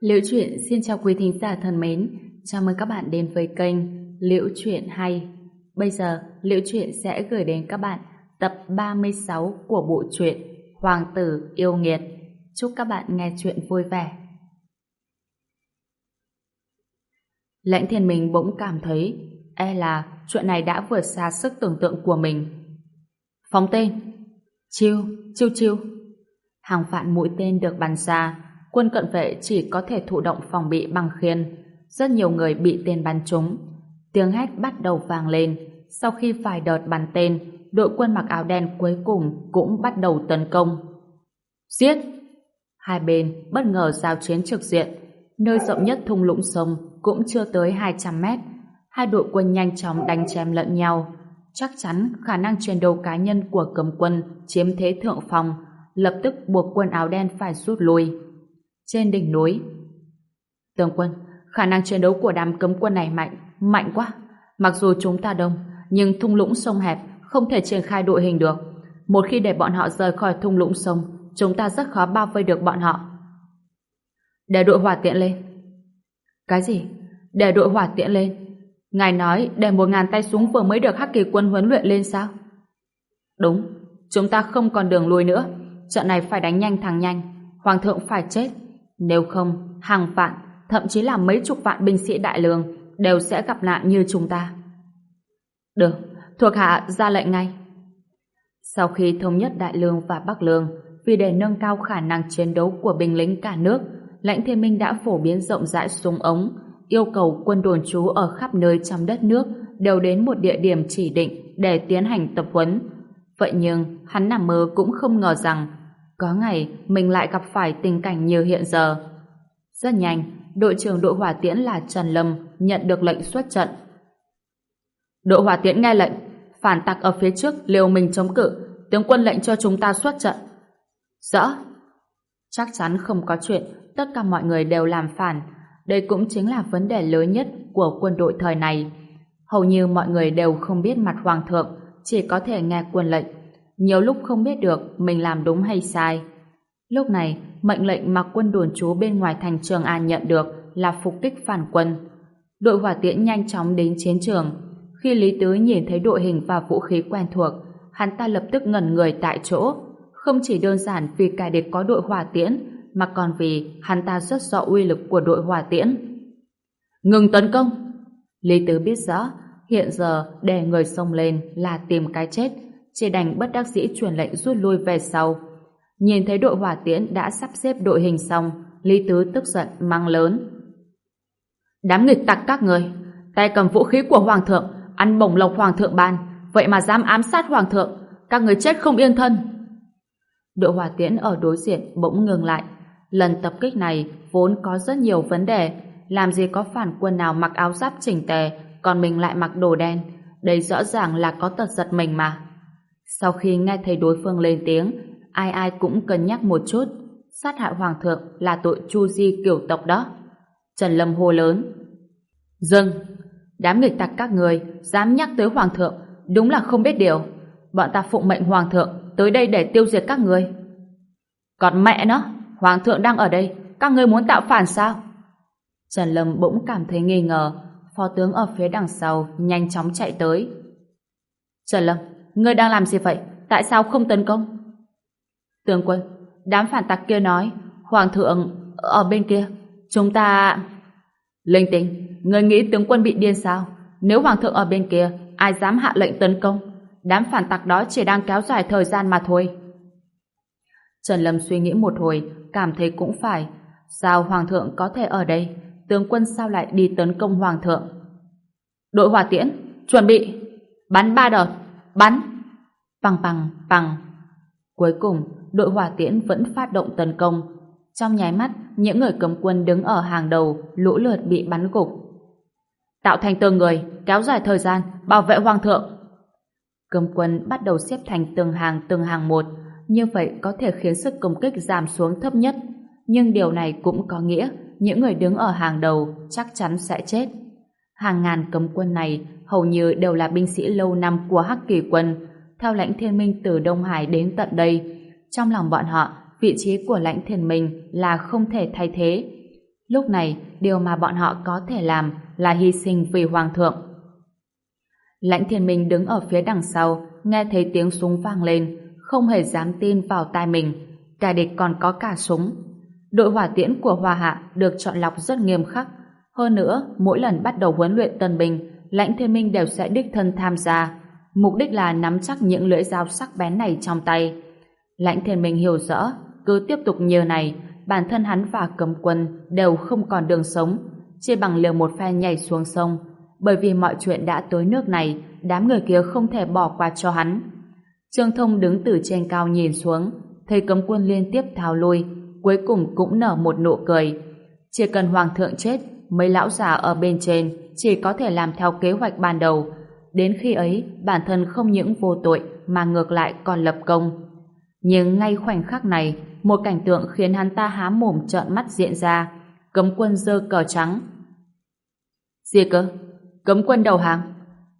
Liễu truyện xin chào quý thính giả thân mến, chào mừng các bạn đến với kênh Liễu truyện hay. Bây giờ, Liễu truyện sẽ gửi đến các bạn tập 36 của bộ truyện Hoàng tử yêu nghiệt. Chúc các bạn nghe chuyện vui vẻ. Lãnh thiên mình bỗng cảm thấy e là chuyện này đã vượt xa sức tưởng tượng của mình. Phóng tên Chiêu, chiêu chiêu Hàng vạn mũi tên được bắn ra quân cận vệ chỉ có thể thụ động phòng bị bằng khiên. Rất nhiều người bị tên bắn trúng. Tiếng hét bắt đầu vang lên. Sau khi vài đợt bắn tên, đội quân mặc áo đen cuối cùng cũng bắt đầu tấn công. Giết! Hai bên bất ngờ giao chiến trực diện. Nơi rộng nhất thung lũng sông cũng chưa tới 200 mét. Hai đội quân nhanh chóng đánh chém lẫn nhau. Chắc chắn khả năng chiến đấu cá nhân của cấm quân chiếm thế thượng phòng lập tức buộc quân áo đen phải rút lui trên đỉnh núi. Tướng quân, khả năng chiến đấu của đám cấm quân này mạnh, mạnh quá. Mặc dù chúng ta đông, nhưng thung lũng sông hẹp không thể triển khai đội hình được. Một khi để bọn họ rời khỏi thung lũng sông, chúng ta rất khó bao vây được bọn họ. Để đội hỏa tiện lên. Cái gì? Để đội hỏa tiện lên? Ngài nói để một ngàn tay súng vừa mới được Hắc Kỳ quân huấn luyện lên sao? Đúng, chúng ta không còn đường lui nữa. Trận này phải đánh nhanh thằng nhanh. Hoàng thượng phải chết. Nếu không, hàng vạn, thậm chí là mấy chục vạn binh sĩ đại lương đều sẽ gặp nạn như chúng ta. Được, thuộc hạ ra lệnh ngay. Sau khi thống nhất Đại Lương và Bắc Lương, vì để nâng cao khả năng chiến đấu của binh lính cả nước, lãnh thiên minh đã phổ biến rộng rãi súng ống, yêu cầu quân đồn trú ở khắp nơi trong đất nước đều đến một địa điểm chỉ định để tiến hành tập huấn. Vậy nhưng, hắn nằm mơ cũng không ngờ rằng có ngày mình lại gặp phải tình cảnh như hiện giờ. Rất nhanh, đội trưởng đội hỏa tiễn là Trần Lâm nhận được lệnh xuất trận. Đội hỏa tiễn nghe lệnh, phản tặc ở phía trước liều mình chống cự, tướng quân lệnh cho chúng ta xuất trận. Rõ. Chắc chắn không có chuyện tất cả mọi người đều làm phản. Đây cũng chính là vấn đề lớn nhất của quân đội thời này. Hầu như mọi người đều không biết mặt hoàng thượng, chỉ có thể nghe quân lệnh nhiều lúc không biết được mình làm đúng hay sai. Lúc này, mệnh lệnh mà quân đồn trú bên ngoài thành Trường An nhận được là phục kích phản quân. Đội hỏa tiễn nhanh chóng đến chiến trường. Khi Lý Tứ nhìn thấy đội hình và vũ khí quen thuộc, hắn ta lập tức ngẩn người tại chỗ. Không chỉ đơn giản vì kẻ địch có đội hỏa tiễn, mà còn vì hắn ta rất rõ uy lực của đội hỏa tiễn. Ngừng tấn công! Lý Tứ biết rõ, hiện giờ để người xông lên là tìm cái chết, chỉ đành bất đắc dĩ truyền lệnh rút lui về sau. Nhìn thấy đội hỏa tiễn đã sắp xếp đội hình xong, Lý Tứ tức giận mang lớn. Đám nghịch tặc các người, tay cầm vũ khí của Hoàng thượng, ăn bổng lộc Hoàng thượng ban, vậy mà dám ám sát Hoàng thượng, các người chết không yên thân. Đội hỏa tiễn ở đối diện bỗng ngừng lại. Lần tập kích này vốn có rất nhiều vấn đề, làm gì có phản quân nào mặc áo giáp chỉnh tề, còn mình lại mặc đồ đen. Đây rõ ràng là có tật giật mình mà. Sau khi nghe thấy đối phương lên tiếng, ai ai cũng cân nhắc một chút. Sát hại hoàng thượng là tội chu di kiểu tộc đó. Trần Lâm hô lớn. Dừng! Đám nghịch tặc các người dám nhắc tới hoàng thượng, đúng là không biết điều. Bọn ta phụng mệnh hoàng thượng tới đây để tiêu diệt các người. Còn mẹ nó, hoàng thượng đang ở đây, các người muốn tạo phản sao? Trần Lâm bỗng cảm thấy nghi ngờ, phó tướng ở phía đằng sau nhanh chóng chạy tới. Trần Lâm, Ngươi đang làm gì vậy? Tại sao không tấn công? Tướng quân, đám phản tặc kia nói, Hoàng thượng ở bên kia, chúng ta... Linh tinh, ngươi nghĩ tướng quân bị điên sao? Nếu Hoàng thượng ở bên kia, ai dám hạ lệnh tấn công? Đám phản tặc đó chỉ đang kéo dài thời gian mà thôi. Trần Lâm suy nghĩ một hồi, cảm thấy cũng phải. Sao Hoàng thượng có thể ở đây? Tướng quân sao lại đi tấn công Hoàng thượng? Đội hỏa tiễn, chuẩn bị, bắn ba đợt. Bắn! Bằng bằng, bằng. Cuối cùng, đội hỏa tiễn vẫn phát động tấn công. Trong nháy mắt, những người cầm quân đứng ở hàng đầu lũ lượt bị bắn gục. Tạo thành tường người, kéo dài thời gian, bảo vệ hoàng thượng. Cầm quân bắt đầu xếp thành từng hàng từng hàng một, như vậy có thể khiến sức công kích giảm xuống thấp nhất. Nhưng điều này cũng có nghĩa những người đứng ở hàng đầu chắc chắn sẽ chết. Hàng ngàn cấm quân này hầu như đều là binh sĩ lâu năm của Hắc Kỳ quân, theo lãnh thiên minh từ Đông Hải đến tận đây. Trong lòng bọn họ, vị trí của lãnh thiên minh là không thể thay thế. Lúc này, điều mà bọn họ có thể làm là hy sinh vì Hoàng thượng. Lãnh thiên minh đứng ở phía đằng sau, nghe thấy tiếng súng vang lên, không hề dám tin vào tai mình. Cả địch còn có cả súng. Đội hỏa tiễn của Hoa Hạ được chọn lọc rất nghiêm khắc. Hơn nữa, mỗi lần bắt đầu huấn luyện tân binh, lãnh thiên minh đều sẽ đích thân tham gia. Mục đích là nắm chắc những lưỡi dao sắc bén này trong tay. Lãnh thiên minh hiểu rõ, cứ tiếp tục như này, bản thân hắn và cấm quân đều không còn đường sống, chia bằng liều một phen nhảy xuống sông. Bởi vì mọi chuyện đã tới nước này, đám người kia không thể bỏ qua cho hắn. Trương Thông đứng từ trên cao nhìn xuống, thấy cấm quân liên tiếp tháo lui, cuối cùng cũng nở một nụ cười. Chỉ cần hoàng thượng chết, mấy lão già ở bên trên chỉ có thể làm theo kế hoạch ban đầu. Đến khi ấy, bản thân không những vô tội mà ngược lại còn lập công. Nhưng ngay khoảnh khắc này, một cảnh tượng khiến hắn ta há mồm trợn mắt diễn ra. Cấm quân dơ cờ trắng. Gì cơ? Cấm quân đầu hàng?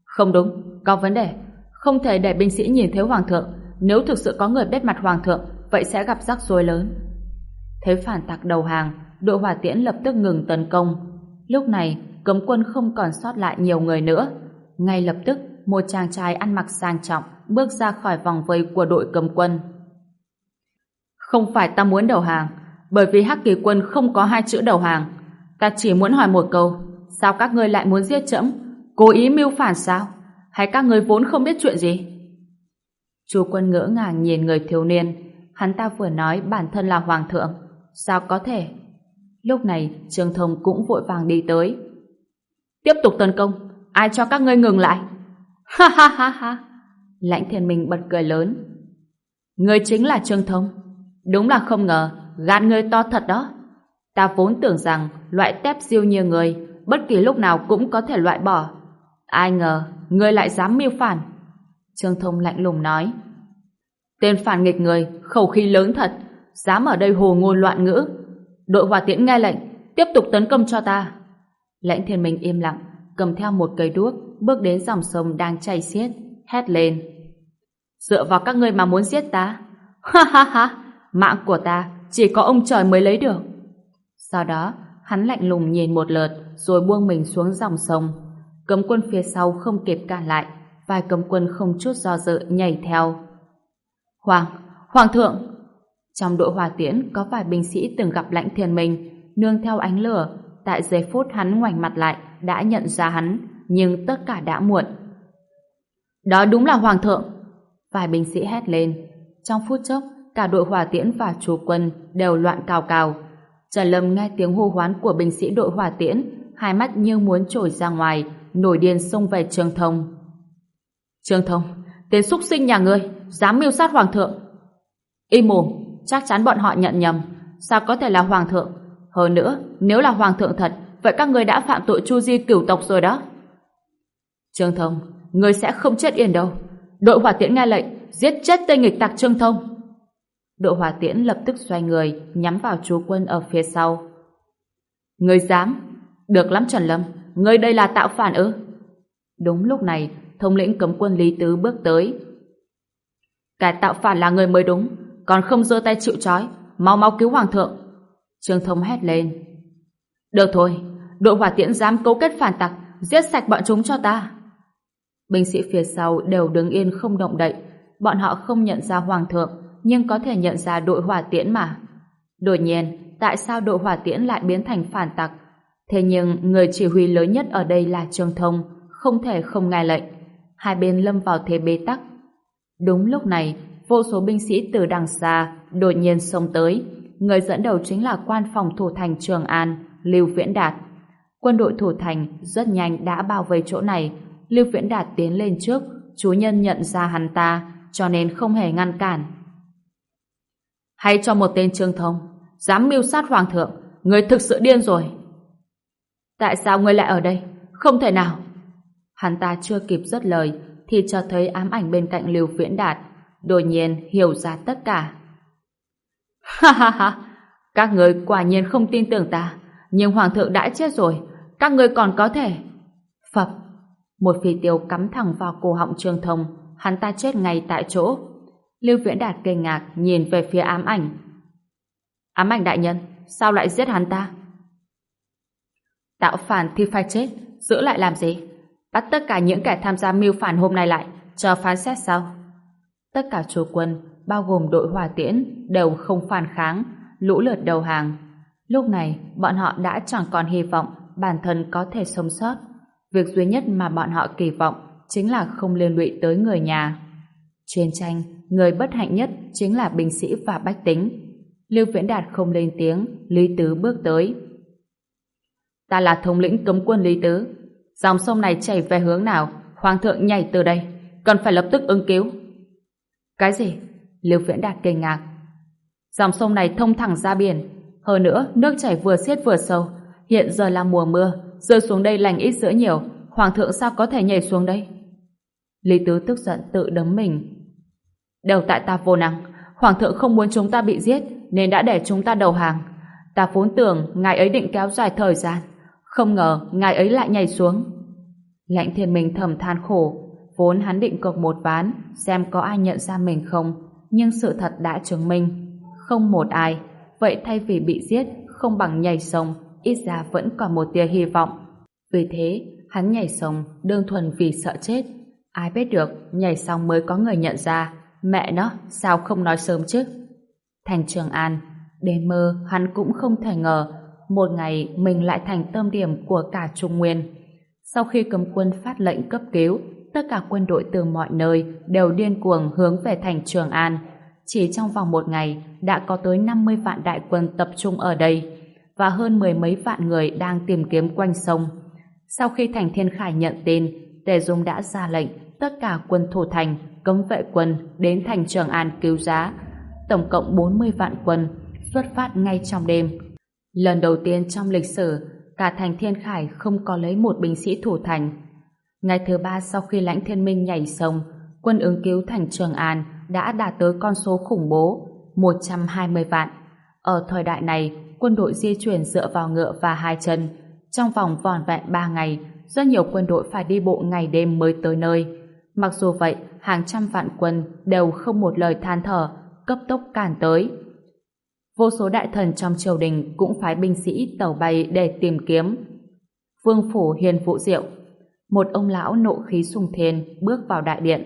Không đúng, có vấn đề. Không thể để binh sĩ nhìn thấy hoàng thượng. Nếu thực sự có người bết mặt hoàng thượng, vậy sẽ gặp rắc rối lớn. Thấy phản tặc đầu hàng, đội hỏa tiễn lập tức ngừng tấn công. Lúc này, cấm quân không còn sót lại nhiều người nữa. Ngay lập tức, một chàng trai ăn mặc sang trọng bước ra khỏi vòng vây của đội cấm quân. Không phải ta muốn đầu hàng, bởi vì Hắc Kỳ quân không có hai chữ đầu hàng. Ta chỉ muốn hỏi một câu, sao các ngươi lại muốn giết chấm? Cố ý mưu phản sao? Hay các ngươi vốn không biết chuyện gì? Chú quân ngỡ ngàng nhìn người thiếu niên, hắn ta vừa nói bản thân là hoàng thượng. Sao có thể? Lúc này, Trương Thông cũng vội vàng đi tới. Tiếp tục tấn công, ai cho các ngươi ngừng lại? Ha ha ha ha! Lãnh thiên minh bật cười lớn. ngươi chính là Trương Thông. Đúng là không ngờ, gan ngươi to thật đó. Ta vốn tưởng rằng loại tép siêu như người bất kỳ lúc nào cũng có thể loại bỏ. Ai ngờ, ngươi lại dám mưu phản. Trương Thông lạnh lùng nói. Tên phản nghịch người, khẩu khí lớn thật, dám ở đây hồ ngôn loạn ngữ. Đội hỏa tiễn nghe lệnh, tiếp tục tấn công cho ta. Lãnh thiên minh im lặng, cầm theo một cây đuốc, bước đến dòng sông đang chảy xiết, hét lên. Dựa vào các ngươi mà muốn giết ta? Ha ha ha! Mạng của ta chỉ có ông trời mới lấy được. Sau đó, hắn lạnh lùng nhìn một lượt rồi buông mình xuống dòng sông. Cấm quân phía sau không kịp cản lại, vài cấm quân không chút do dự nhảy theo. Hoàng, Hoàng thượng! Trong đội hòa tiễn có vài binh sĩ từng gặp lãnh thiên minh nương theo ánh lửa, tại giây phút hắn ngoảnh mặt lại đã nhận ra hắn, nhưng tất cả đã muộn. Đó đúng là Hoàng thượng! Vài binh sĩ hét lên. Trong phút chốc, cả đội hỏa tiễn và chủ quân đều loạn cào cào. Trần Lâm nghe tiếng hô hoán của binh sĩ đội hỏa tiễn, hai mắt như muốn trồi ra ngoài, nổi điên xông về Trương Thông. Trương Thông, tên xúc sinh nhà ngươi, dám mưu sát hoàng thượng. Im mồm, chắc chắn bọn họ nhận nhầm. Sao có thể là hoàng thượng? Hơn nữa, nếu là hoàng thượng thật, vậy các ngươi đã phạm tội chu di cửu tộc rồi đó. Trương Thông, ngươi sẽ không chết yên đâu. Đội hỏa tiễn nghe lệnh, giết chết tên nghịch tặc Trương Thông. Đội hỏa tiễn lập tức xoay người, nhắm vào chú quân ở phía sau. Ngươi dám? Được lắm Trần Lâm, ngươi đây là tạo phản ư? Đúng lúc này, thống lĩnh cấm quân Lý Tứ bước tới. Cái tạo phản là người mới đúng, còn không giơ tay chịu trói, mau mau cứu hoàng thượng. Trương Thông hét lên. Được thôi, đội hỏa tiễn dám cấu kết phản tặc, giết sạch bọn chúng cho ta. Binh sĩ phía sau đều đứng yên không động đậy, bọn họ không nhận ra hoàng thượng, nhưng có thể nhận ra đội hỏa tiễn mà. Đột nhiên, tại sao đội hỏa tiễn lại biến thành phản tặc? Thế nhưng, người chỉ huy lớn nhất ở đây là Trương Thông, không thể không nghe lệnh. Hai bên lâm vào thế bế tắc. Đúng lúc này, vô số binh sĩ từ đằng xa đột nhiên xông tới. Người dẫn đầu chính là quan phòng thủ thành Trường An, Lưu Viễn Đạt. Quân đội thủ thành rất nhanh đã bao vây chỗ này. Lưu Viễn Đạt tiến lên trước, chú nhân nhận ra hắn ta, cho nên không hề ngăn cản. Hay cho một tên trương thông, dám mưu sát hoàng thượng, người thực sự điên rồi. Tại sao ngươi lại ở đây? Không thể nào. Hắn ta chưa kịp dứt lời, thì cho thấy ám ảnh bên cạnh Lưu Viễn Đạt, đột nhiên hiểu ra tất cả. Ha ha ha, các người quả nhiên không tin tưởng ta, nhưng hoàng thượng đã chết rồi, các người còn có thể. Phập, một phi tiêu cắm thẳng vào cổ họng Trương Thông, hắn ta chết ngay tại chỗ. Lưu Viễn Đạt kinh ngạc nhìn về phía ám ảnh. Ám ảnh đại nhân, sao lại giết hắn ta? Tạo phản thì phải chết, giữ lại làm gì? Bắt tất cả những kẻ tham gia mưu phản hôm nay lại, cho phán xét sau. Tất cả chủ quân, bao gồm đội hỏa tiễn, đều không phản kháng, lũ lượt đầu hàng. Lúc này, bọn họ đã chẳng còn hy vọng bản thân có thể sống sót. Việc duy nhất mà bọn họ kỳ vọng chính là không liên lụy tới người nhà. Chiến tranh, người bất hạnh nhất chính là binh sĩ và bách tính. Lưu Viễn Đạt không lên tiếng, Lý Tứ bước tới. Ta là thống lĩnh cấm quân Lý Tứ. Dòng sông này chảy về hướng nào, Hoàng thượng nhảy từ đây, cần phải lập tức ứng cứu. Cái gì? Lưu Viễn Đạt kinh ngạc. Dòng sông này thông thẳng ra biển, hơn nữa nước chảy vừa xiết vừa sâu. Hiện giờ là mùa mưa, rơi xuống đây lành ít dữ nhiều, Hoàng thượng sao có thể nhảy xuống đây? Lý Tứ tức giận tự đấm mình. Đều tại ta vô năng, Hoàng thượng không muốn chúng ta bị giết, nên đã để chúng ta đầu hàng. Ta vốn tưởng ngài ấy định kéo dài thời gian, không ngờ ngài ấy lại nhảy xuống. Lãnh thiên minh thầm than khổ, vốn hắn định cược một ván, xem có ai nhận ra mình không, nhưng sự thật đã chứng minh, không một ai. Vậy thay vì bị giết, không bằng nhảy sông, ít ra vẫn còn một tia hy vọng. Vì thế, hắn nhảy sông đơn thuần vì sợ chết. Ai biết được, nhảy xong mới có người nhận ra, mẹ nó, sao không nói sớm chứ? Thành Trường An, đêm mơ hắn cũng không thể ngờ, một ngày mình lại thành tâm điểm của cả Trung Nguyên. Sau khi cấm quân phát lệnh cấp cứu, tất cả quân đội từ mọi nơi đều điên cuồng hướng về thành Trường An. Chỉ trong vòng một ngày đã có tới 50 vạn đại quân tập trung ở đây và hơn mười mấy vạn người đang tìm kiếm quanh sông. Sau khi thành Thiên Khải nhận tin, Tề Dung đã ra lệnh tất cả quân thủ thành, cấm vệ quân đến thành Trường An cứu giá. Tổng cộng 40 vạn quân xuất phát ngay trong đêm. Lần đầu tiên trong lịch sử, cả thành Thiên Khải không có lấy một binh sĩ thủ thành. Ngày thứ ba sau khi lãnh thiên minh nhảy sông, quân ứng cứu thành Trường An đã đạt tới con số khủng bố 120 vạn. Ở thời đại này, quân đội di chuyển dựa vào ngựa và hai chân. Trong vòng vòn vẹn 3 ngày, rất nhiều quân đội phải đi bộ ngày đêm mới tới nơi. Mặc dù vậy, hàng trăm vạn quân đều không một lời than thở, cấp tốc cản tới. Vô số đại thần trong triều đình cũng phái binh sĩ tàu bay để tìm kiếm. Vương Phủ Hiền Vũ Diệu một ông lão nộ khí sùng thiên bước vào đại điện.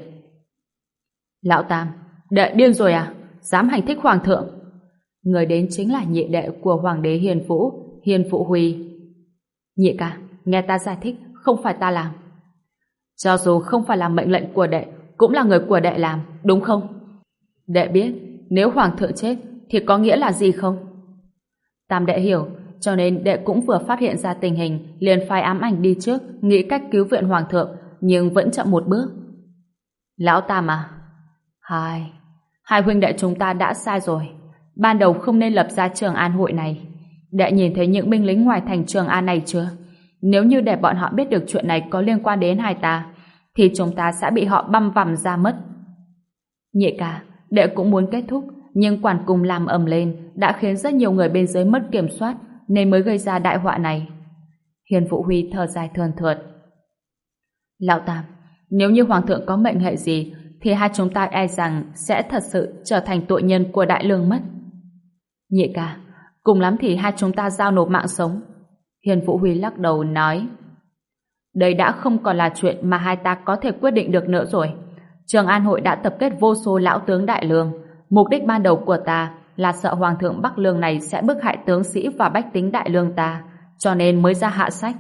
Lão Tam, đệ điên rồi à? Dám hành thích Hoàng thượng? Người đến chính là nhị đệ của Hoàng đế Hiền Vũ, Hiền Phụ Huy. Nhị ca, nghe ta giải thích, không phải ta làm. Cho dù không phải là mệnh lệnh của đệ, cũng là người của đệ làm, đúng không? Đệ biết, nếu Hoàng thượng chết, thì có nghĩa là gì không? Tam đệ hiểu, cho nên đệ cũng vừa phát hiện ra tình hình, liền phái ám ảnh đi trước, nghĩ cách cứu viện Hoàng thượng, nhưng vẫn chậm một bước. Lão Tam à? Hai, hai huynh đệ chúng ta đã sai rồi. Ban đầu không nên lập ra trường an hội này. Đệ nhìn thấy những binh lính ngoài thành trường an này chưa? Nếu như để bọn họ biết được chuyện này có liên quan đến hai ta, thì chúng ta sẽ bị họ băm vằm ra mất. Nhị ca, đệ cũng muốn kết thúc, nhưng quản cùng làm ầm lên đã khiến rất nhiều người bên dưới mất kiểm soát, nên mới gây ra đại họa này. Hiền Phụ Huy thở dài thườn thượt. Lão Tam, nếu như Hoàng thượng có mệnh hệ gì, thì hai chúng ta e rằng sẽ thật sự trở thành tội nhân của đại lương mất. Nhị ca, cùng lắm thì hai chúng ta giao nộp mạng sống. Hiền Vũ Huy lắc đầu nói Đây đã không còn là chuyện mà hai ta có thể quyết định được nữa rồi. Trường An hội đã tập kết vô số lão tướng đại lương. Mục đích ban đầu của ta là sợ Hoàng thượng Bắc Lương này sẽ bức hại tướng sĩ và bách tính đại lương ta, cho nên mới ra hạ sách.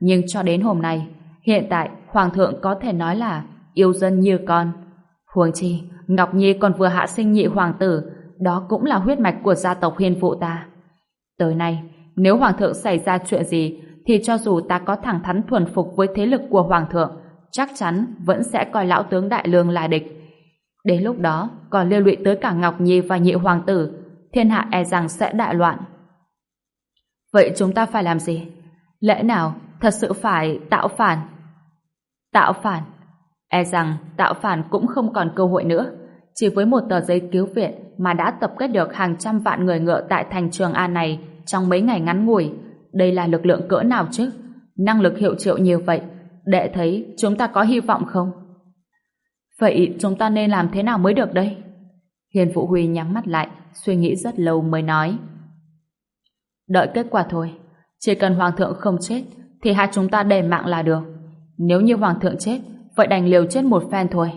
Nhưng cho đến hôm nay, hiện tại Hoàng thượng có thể nói là yêu dân như con. Huống chi, Ngọc Nhi còn vừa hạ sinh nhị hoàng tử, đó cũng là huyết mạch của gia tộc hiên phụ ta. Tới nay, nếu hoàng thượng xảy ra chuyện gì, thì cho dù ta có thẳng thắn thuần phục với thế lực của hoàng thượng, chắc chắn vẫn sẽ coi lão tướng đại lương là địch. Đến lúc đó, còn liên lụy tới cả Ngọc Nhi và nhị hoàng tử, thiên hạ e rằng sẽ đại loạn. Vậy chúng ta phải làm gì? Lẽ nào thật sự phải tạo phản? Tạo phản? E rằng tạo phản cũng không còn cơ hội nữa. Chỉ với một tờ giấy cứu viện mà đã tập kết được hàng trăm vạn người ngựa tại thành Trường An này trong mấy ngày ngắn ngủi. Đây là lực lượng cỡ nào chứ? Năng lực hiệu triệu như vậy, đệ thấy chúng ta có hy vọng không? Vậy chúng ta nên làm thế nào mới được đây? Hiền Phụ Huy nhắm mắt lại, suy nghĩ rất lâu mới nói. Đợi kết quả thôi. Chỉ cần Hoàng thượng không chết, thì hai chúng ta để mạng là được. Nếu như Hoàng thượng chết, vậy đành liều chết một phen thôi.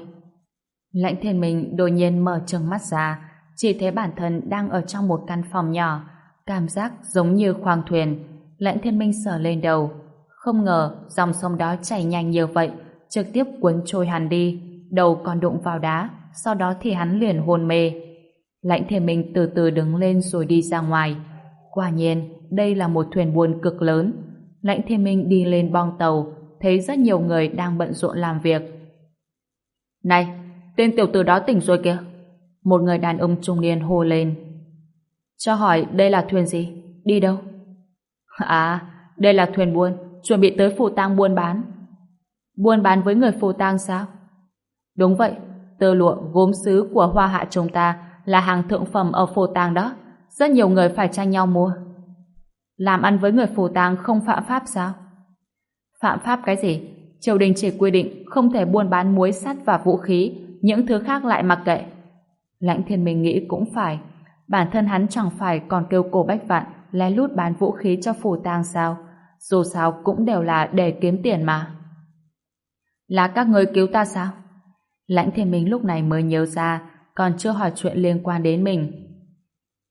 Lãnh thiên minh đột nhiên mở trừng mắt ra, chỉ thấy bản thân đang ở trong một căn phòng nhỏ, cảm giác giống như khoang thuyền. Lãnh thiên minh sờ lên đầu, không ngờ dòng sông đó chảy nhanh như vậy, trực tiếp cuốn trôi hắn đi, đầu còn đụng vào đá, sau đó thì hắn liền hôn mê. Lãnh thiên minh từ từ đứng lên rồi đi ra ngoài. Quả nhiên, đây là một thuyền buôn cực lớn. Lãnh thiên minh đi lên bong tàu, thấy rất nhiều người đang bận rộn làm việc. Này, tên tiểu tử đó tỉnh rồi kìa. Một người đàn ông trung niên hô lên. Cho hỏi đây là thuyền gì? Đi đâu? À, đây là thuyền buôn, chuẩn bị tới phù tang buôn bán. Buôn bán với người phù tang sao? Đúng vậy, tơ lụa gốm sứ của hoa hạ chúng ta là hàng thượng phẩm ở phù tang đó. Rất nhiều người phải tranh nhau mua. Làm ăn với người phù tang không phạm pháp sao? Phạm pháp cái gì? Triều đình chỉ quy định không thể buôn bán muối sắt và vũ khí, những thứ khác lại mặc kệ. Lãnh thiên mình nghĩ cũng phải. Bản thân hắn chẳng phải còn kêu cổ bách vạn lén lút bán vũ khí cho phù tang sao? Dù sao cũng đều là để kiếm tiền mà. Là các người cứu ta sao? Lãnh thiên minh lúc này mới nhớ ra còn chưa hỏi chuyện liên quan đến mình.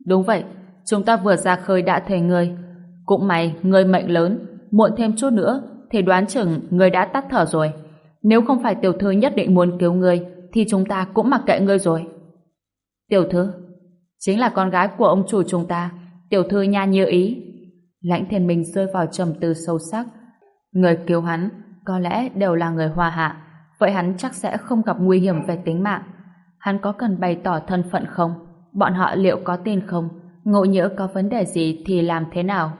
Đúng vậy, chúng ta vừa ra khơi đã thấy người. Cũng may, người mệnh lớn, muộn thêm chút nữa thì đoán chừng người đã tắt thở rồi. Nếu không phải tiểu thư nhất định muốn cứu người thì chúng ta cũng mặc kệ ngươi rồi. Tiểu thư, chính là con gái của ông chủ chúng ta, tiểu thư nha như ý. Lãnh thiên minh rơi vào trầm tư sâu sắc. Người cứu hắn có lẽ đều là người hoa hạ, vậy hắn chắc sẽ không gặp nguy hiểm về tính mạng. Hắn có cần bày tỏ thân phận không? Bọn họ liệu có tin không? Ngộ nhỡ có vấn đề gì thì làm thế nào?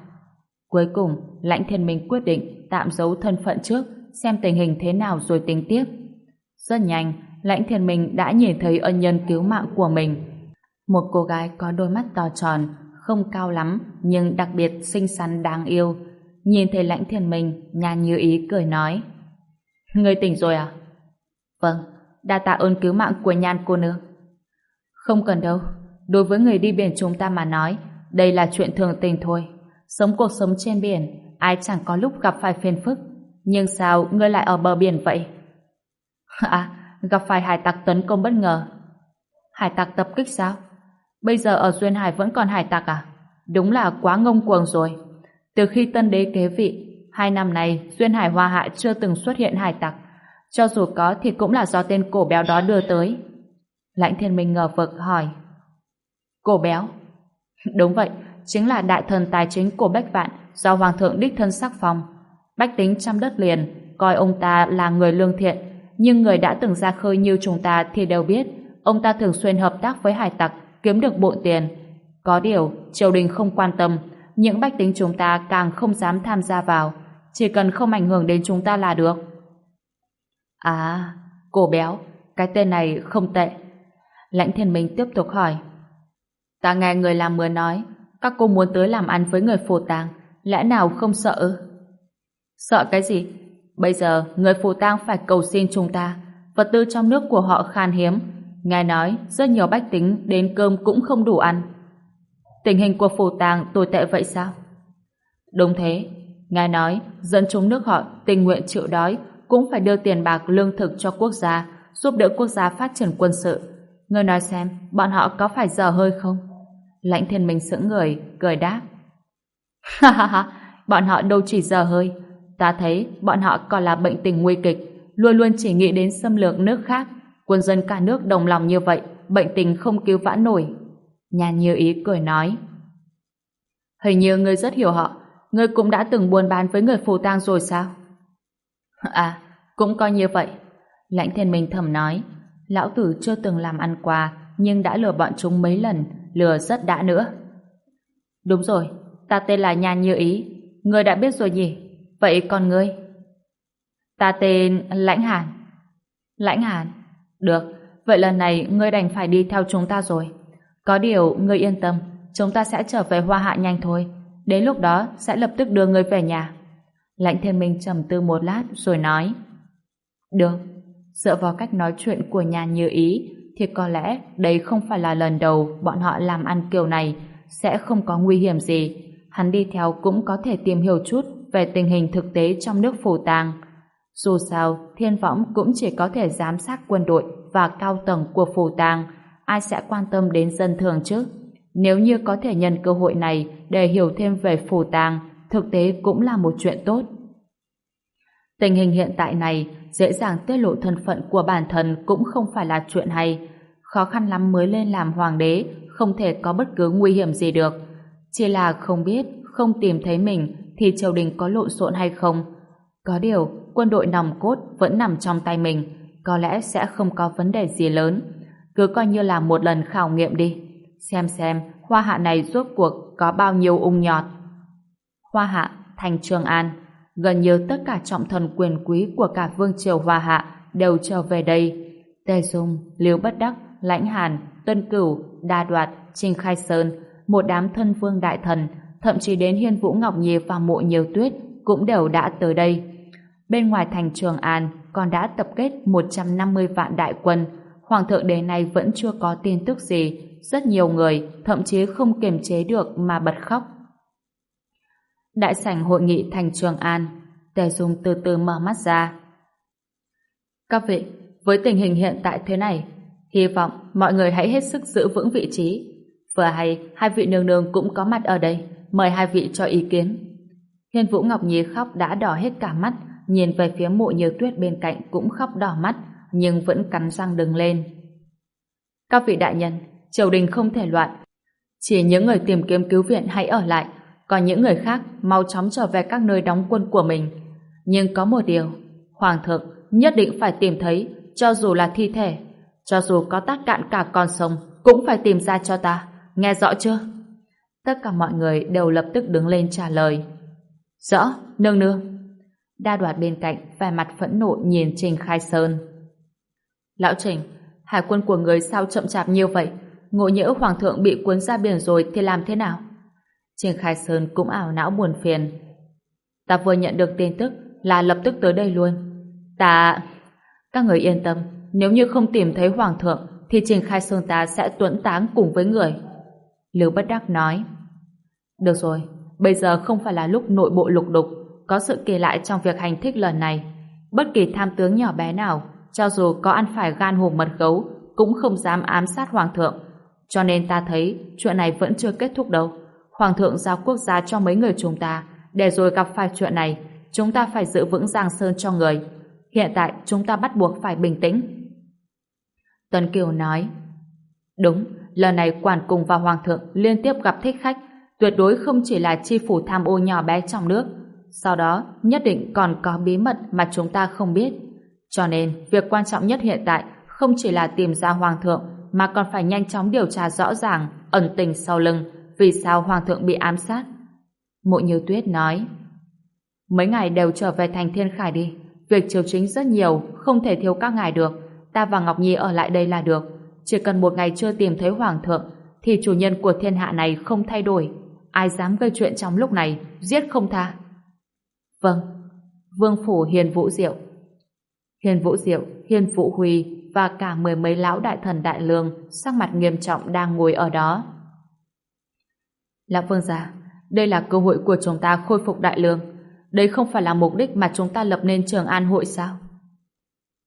Cuối cùng, Lãnh Thiên Minh quyết định tạm giấu thân phận trước, xem tình hình thế nào rồi tính tiếp. Rất nhanh, Lãnh Thiên Minh đã nhìn thấy ân nhân cứu mạng của mình. Một cô gái có đôi mắt to tròn, không cao lắm, nhưng đặc biệt xinh xắn đáng yêu. Nhìn thấy Lãnh Thiên Minh, nhàn như ý cười nói. Người tỉnh rồi à? Vâng, đa tạ ơn cứu mạng của nhan cô nương. Không cần đâu, đối với người đi biển chúng ta mà nói, đây là chuyện thường tình thôi. Sống cuộc sống trên biển, ai chẳng có lúc gặp phải phiền phức. Nhưng sao ngươi lại ở bờ biển vậy? À, gặp phải hải tặc tấn công bất ngờ. Hải tặc tập kích sao? Bây giờ ở Duyên Hải vẫn còn hải tặc à? Đúng là quá ngông cuồng rồi. Từ khi tân đế kế vị, hai năm này Duyên Hải Hoa Hạ chưa từng xuất hiện hải tặc. Cho dù có thì cũng là do tên cổ béo đó đưa tới. Lãnh thiên minh ngờ vực hỏi. Cổ béo? Đúng vậy, chính là đại thần tài chính của Bách Vạn do Hoàng thượng đích thân sắc phong. Bách tính trăm đất liền, coi ông ta là người lương thiện, nhưng người đã từng ra khơi như chúng ta thì đều biết ông ta thường xuyên hợp tác với hải tặc kiếm được bộn tiền. Có điều, triều đình không quan tâm, những bách tính chúng ta càng không dám tham gia vào, chỉ cần không ảnh hưởng đến chúng ta là được. À, cô béo, cái tên này không tệ. Lãnh thiên minh tiếp tục hỏi. Ta nghe người làm mưa nói, các cô muốn tới làm ăn với người phù tang, lẽ nào không sợ? Sợ cái gì? Bây giờ, người phù tang phải cầu xin chúng ta, vật tư trong nước của họ khan hiếm, Nghe nói, rất nhiều bách tính đến cơm cũng không đủ ăn. Tình hình của phù tàng tồi tệ vậy sao? Đúng thế. Nghe nói, dân chúng nước họ tình nguyện chịu đói cũng phải đưa tiền bạc lương thực cho quốc gia, giúp đỡ quốc gia phát triển quân sự. Ngươi nói xem, bọn họ có phải dở hơi không? Lãnh thiên minh sững người, cười đáp. Ha ha ha, bọn họ đâu chỉ dở hơi. Ta thấy bọn họ còn là bệnh tình nguy kịch, luôn luôn chỉ nghĩ đến xâm lược nước khác, Quân dân cả nước đồng lòng như vậy, bệnh tình không cứu vãn nổi. nhà như ý cười nói. Hình như ngươi rất hiểu họ, ngươi cũng đã từng buôn bán với người phù tang rồi sao? À, cũng coi như vậy. Lãnh thiên minh thầm nói, lão tử chưa từng làm ăn quà, nhưng đã lừa bọn chúng mấy lần, lừa rất đã nữa. Đúng rồi, ta tên là Nhan Như Ý, ngươi đã biết rồi nhỉ? Vậy còn ngươi? Ta tên Lãnh Hàn. Lãnh Hàn, được, vậy lần này ngươi đành phải đi theo chúng ta rồi. Có điều, ngươi yên tâm, chúng ta sẽ trở về Hoa Hạ nhanh thôi. Đến lúc đó, sẽ lập tức đưa ngươi về nhà. Lãnh thiên minh trầm tư một lát rồi nói. Được, dựa vào cách nói chuyện của nhà như ý, thì có lẽ đây không phải là lần đầu bọn họ làm ăn kiểu này, sẽ không có nguy hiểm gì. hắn đi theo cũng có thể tìm hiểu chút về tình hình thực tế trong nước phủ tàng. Dù sao, thiên võng cũng chỉ có thể giám sát quân đội và cao tầng của phủ tàng, ai sẽ quan tâm đến dân thường chứ? Nếu như có thể nhân cơ hội này để hiểu thêm về phủ tàng, thực tế cũng là một chuyện tốt. Tình hình hiện tại này, dễ dàng tiết lộ thân phận của bản thân cũng không phải là chuyện hay. Khó khăn lắm mới lên làm hoàng đế, không thể có bất cứ nguy hiểm gì được. Chỉ là không biết, không tìm thấy mình thì triều đình có lộn xộn hay không. Có điều, quân đội nòng cốt vẫn nằm trong tay mình, có lẽ sẽ không có vấn đề gì lớn. Cứ coi như là một lần khảo nghiệm đi. Xem xem, hoa hạ này rốt cuộc có bao nhiêu ung nhọt. Hoa hạ, thành Trường An, gần như tất cả trọng thần quyền quý của cả vương triều Hoa Hạ đều trở về đây. Tề Dung, Liêu Bất Đắc, Lãnh Hàn, Tân Cửu, Đa Đoạt, Trình Khai Sơn, một đám thân vương đại thần, thậm chí đến Hiên Vũ Ngọc Nhi và Mộ Nhiều Tuyết cũng đều đã tới đây. Bên ngoài thành Trường An còn đã tập kết 150 vạn đại quân. Hoàng thượng đế này vẫn chưa có tin tức gì. Rất nhiều người thậm chí không kiềm chế được mà bật khóc. Đại sảnh hội nghị thành Trường An Tề Dung từ từ mở mắt ra. Các vị, với tình hình hiện tại thế này, hy vọng mọi người hãy hết sức giữ vững vị trí. Vừa hay, hai vị nương nương cũng có mặt ở đây, mời hai vị cho ý kiến. Hiên Vũ Ngọc Nhi khóc đã đỏ hết cả mắt, nhìn về phía mộ như tuyết bên cạnh cũng khóc đỏ mắt, nhưng vẫn cắn răng đứng lên. Các vị đại nhân, triều đình không thể loạn. Chỉ những người tìm kiếm cứu viện hãy ở lại, còn những người khác mau chóng trở về các nơi đóng quân của mình. Nhưng có một điều, Hoàng thượng nhất định phải tìm thấy, cho dù là thi thể, cho dù có tát cạn cả con sông, cũng phải tìm ra cho ta. Nghe rõ chưa? Tất cả mọi người đều lập tức đứng lên trả lời. Rõ, nương nương. Đa đoạt bên cạnh, vẻ mặt phẫn nộ nhìn Trình Khai Sơn. Lão Trình, hải quân của người sao chậm chạp như vậy? Ngộ nhỡ Hoàng thượng bị cuốn ra biển rồi thì làm thế nào? Trình Khai Sơn cũng ảo não buồn phiền. Ta vừa nhận được tin tức là lập tức tới đây luôn. Ta... Các người yên tâm, nếu như không tìm thấy Hoàng thượng thì Trình Khai Sơn ta sẽ tuẫn táng cùng với người. Lưu Bất Đắc nói. Được rồi, bây giờ không phải là lúc nội bộ lục đục, có sự kỳ lại trong việc hành thích lần này. Bất kỳ tham tướng nhỏ bé nào, cho dù có ăn phải gan hùm mật gấu, cũng không dám ám sát Hoàng thượng. Cho nên ta thấy chuyện này vẫn chưa kết thúc đâu. Hoàng thượng giao quốc gia cho mấy người chúng ta, để rồi gặp phải chuyện này, chúng ta phải giữ vững Giang Sơn cho người. Hiện tại chúng ta bắt buộc phải bình tĩnh. Tuấn Kiều nói, Đúng, lần này quản cùng và Hoàng thượng liên tiếp gặp thích khách, tuyệt đối không chỉ là chi phủ tham ô nhỏ bé trong nước. Sau đó, nhất định còn có bí mật mà chúng ta không biết. Cho nên, việc quan trọng nhất hiện tại không chỉ là tìm ra Hoàng thượng, mà còn phải nhanh chóng điều tra rõ ràng ẩn tình sau lưng vì sao Hoàng thượng bị ám sát. Mộ Như Tuyết nói, Mấy ngày đều trở về thành Thiên Khải đi. Việc triều chính rất nhiều, không thể thiếu các ngài được. Ta và Ngọc Nhi ở lại đây là được. Chỉ cần một ngày chưa tìm thấy Hoàng thượng, thì chủ nhân của thiên hạ này không thay đổi. Ai dám gây chuyện trong lúc này, giết không tha. Vâng, Vương Phủ Hiền Vũ Diệu. Hiền Vũ Diệu, Hiền Vũ Huy và cả mười mấy lão đại thần đại lương sắc mặt nghiêm trọng đang ngồi ở đó. Lão Vương gia, đây là cơ hội của chúng ta khôi phục đại lương. Đây không phải là mục đích mà chúng ta lập nên trường an hội sao?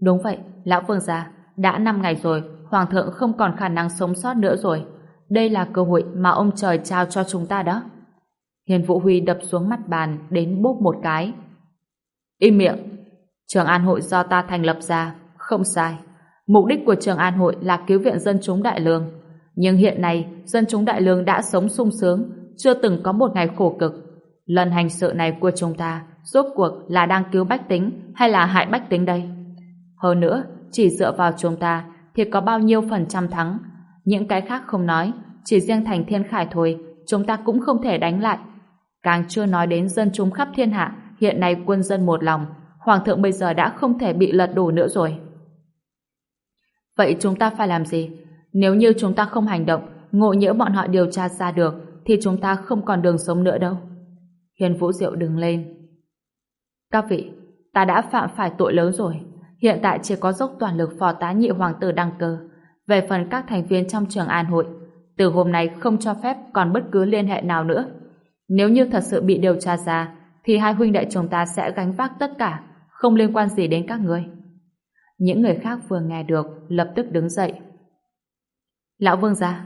Đúng vậy, Lão Vương gia, đã 5 ngày rồi, Hoàng thượng không còn khả năng sống sót nữa rồi. Đây là cơ hội mà ông trời trao cho chúng ta đó. Hiền Vũ Huy đập xuống mặt bàn đến bốp một cái. Im miệng! Trường An hội do ta thành lập ra, không sai. Mục đích của Trường An hội là cứu viện dân chúng đại lương. Nhưng hiện nay, dân chúng đại lương đã sống sung sướng, chưa từng có một ngày khổ cực. Lần hành sự này của chúng ta rốt cuộc là đang cứu bách tính hay là hại bách tính đây? Hơn nữa, chỉ dựa vào chúng ta thì có bao nhiêu phần trăm thắng. Những cái khác không nói, chỉ riêng thành thiên khải thôi, chúng ta cũng không thể đánh lại. Càng chưa nói đến dân chúng khắp thiên hạ, hiện nay quân dân một lòng, hoàng thượng bây giờ đã không thể bị lật đổ nữa rồi. Vậy chúng ta phải làm gì? Nếu như chúng ta không hành động, ngộ nhỡ bọn họ điều tra ra được, thì chúng ta không còn đường sống nữa đâu. Hiền Vũ Diệu đứng lên. Các vị, ta đã phạm phải tội lớn rồi. Hiện tại chỉ có dốc toàn lực phò tá nhị hoàng tử đăng cơ. Về phần các thành viên trong trường an hội, từ hôm nay không cho phép còn bất cứ liên hệ nào nữa. Nếu như thật sự bị điều tra ra, thì hai huynh đệ chúng ta sẽ gánh vác tất cả, không liên quan gì đến các người. Những người khác vừa nghe được, lập tức đứng dậy. Lão Vương gia,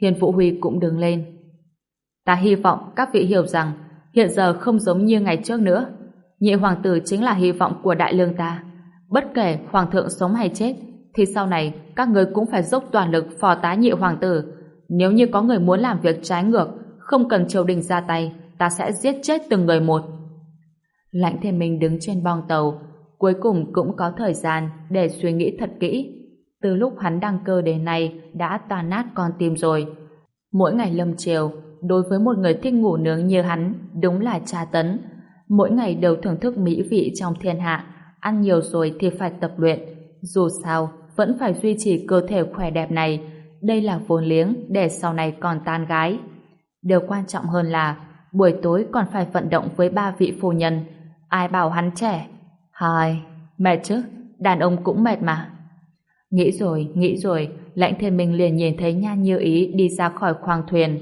Hiền Phụ Huy cũng đứng lên. Ta hy vọng các vị hiểu rằng hiện giờ không giống như ngày trước nữa. Nhị hoàng tử chính là hy vọng của đại lương ta. Bất kể hoàng thượng sống hay chết, thì sau này các người cũng phải dốc toàn lực phò tá nhị hoàng tử. Nếu như có người muốn làm việc trái ngược, không cần triều đình ra tay, ta sẽ giết chết từng người một. Lãnh thiên minh đứng trên bong tàu, cuối cùng cũng có thời gian để suy nghĩ thật kỹ. Từ lúc hắn đăng cơ đến nay đã tàn nát con tim rồi. Mỗi ngày lâm chiều, đối với một người thích ngủ nướng như hắn, đúng là tra tấn. Mỗi ngày đều thưởng thức mỹ vị trong thiên hạ, ăn nhiều rồi thì phải tập luyện. Dù sao, vẫn phải duy trì cơ thể khỏe đẹp này. Đây là vốn liếng để sau này còn tan gái. Điều quan trọng hơn là buổi tối còn phải vận động với ba vị phu nhân. Ai bảo hắn trẻ? Hai, mệt chứ, đàn ông cũng mệt mà. Nghĩ rồi, nghĩ rồi, lãnh thiên minh liền nhìn thấy nha như ý đi ra khỏi khoang thuyền.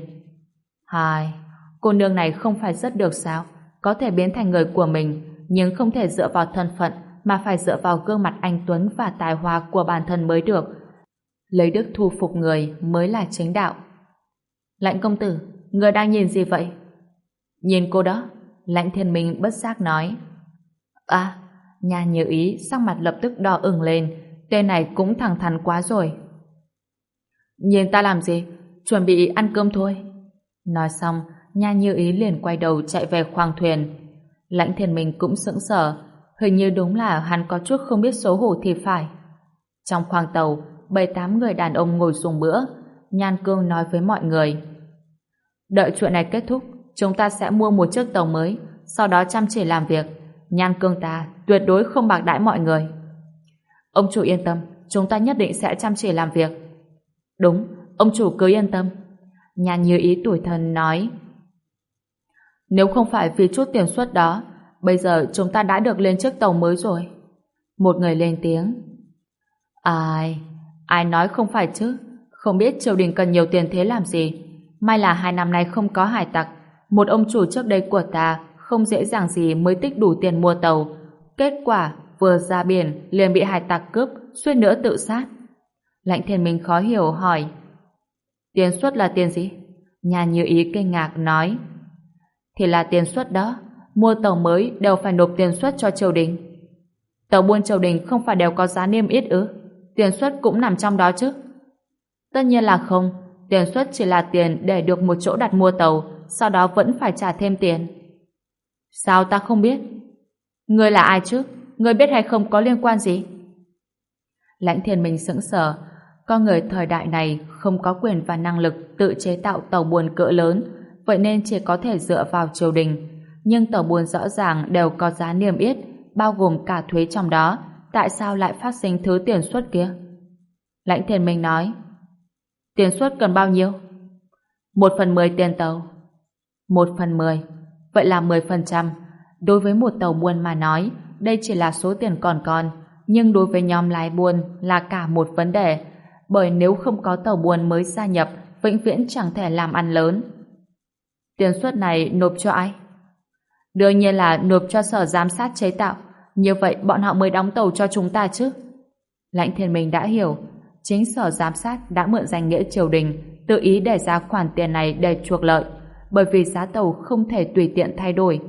Hai, cô nương này không phải rất được sao? Có thể biến thành người của mình, nhưng không thể dựa vào thân phận, mà phải dựa vào gương mặt anh Tuấn và tài hoa của bản thân mới được. Lấy đức thu phục người mới là chính đạo. Lãnh công tử, người đang nhìn gì vậy? Nhìn cô đó, lãnh thiên minh bất giác nói. À, nhà như ý, sắc mặt lập tức đỏ ửng lên, tên này cũng thẳng thắn quá rồi. Nhìn ta làm gì? Chuẩn bị ăn cơm thôi. Nói xong, nha như ý liền quay đầu chạy về khoang thuyền. Lãnh thiên minh cũng sững sờ, hình như đúng là hắn có chút không biết xấu hổ thì phải. Trong khoang tàu, bảy tám người đàn ông ngồi dùng bữa, Nhan Cương nói với mọi người. Đợi chuyện này kết thúc, chúng ta sẽ mua một chiếc tàu mới, sau đó chăm chỉ làm việc. Nhan Cương ta tuyệt đối không bạc đãi mọi người. Ông chủ yên tâm, chúng ta nhất định sẽ chăm chỉ làm việc. Đúng, ông chủ cứ yên tâm. Nhàn như ý tuổi thần nói. Nếu không phải vì chút tiền suất đó, bây giờ chúng ta đã được lên chiếc tàu mới rồi. Một người lên tiếng. Ai, ai nói không phải chứ? Không biết triều đình cần nhiều tiền thế làm gì? May là hai năm nay không có hải tặc. Một ông chủ trước đây của ta không dễ dàng gì mới tích đủ tiền mua tàu. Kết quả vừa ra biển liền bị hải tặc cướp, suýt nữa tự sát. lãnh thiên minh khó hiểu hỏi Tiền suất là tiền gì? Nhà như ý kinh ngạc nói Thì là tiền suất đó Mua tàu mới đều phải nộp tiền suất cho triều đình. Tàu buôn triều đình không phải đều có giá niêm yết ư? Tiền suất cũng nằm trong đó chứ? Tất nhiên là không Tiền suất chỉ là tiền để được một chỗ đặt mua tàu Sau đó vẫn phải trả thêm tiền. Sao ta không biết? Ngươi là ai chứ? Người biết hay không có liên quan gì Lãnh thiên minh sững sờ con người thời đại này không có quyền và năng lực tự chế tạo tàu buôn cỡ lớn, vậy nên chỉ có thể dựa vào triều đình. Nhưng tàu buôn rõ ràng đều có giá niêm yết, bao gồm cả thuế trong đó, tại sao lại phát sinh thứ tiền suất kia? Lãnh thiên minh nói, tiền suất cần bao nhiêu? Một phần mười tiền tàu. Một phần mười, vậy là mười phần trăm. Đối với một tàu buôn mà nói, đây chỉ là số tiền còn còn, nhưng đối với nhóm lái buôn là cả một vấn đề, bởi nếu không có tàu buôn mới gia nhập, vĩnh viễn chẳng thể làm ăn lớn. Tiền suất này nộp cho ai? Đương nhiên là nộp cho sở giám sát chế tạo, như vậy bọn họ mới đóng tàu cho chúng ta chứ. Lãnh thiên minh đã hiểu, chính sở giám sát đã mượn danh nghĩa triều đình, tự ý để ra khoản tiền này để chuộc lợi, bởi vì giá tàu không thể tùy tiện thay đổi.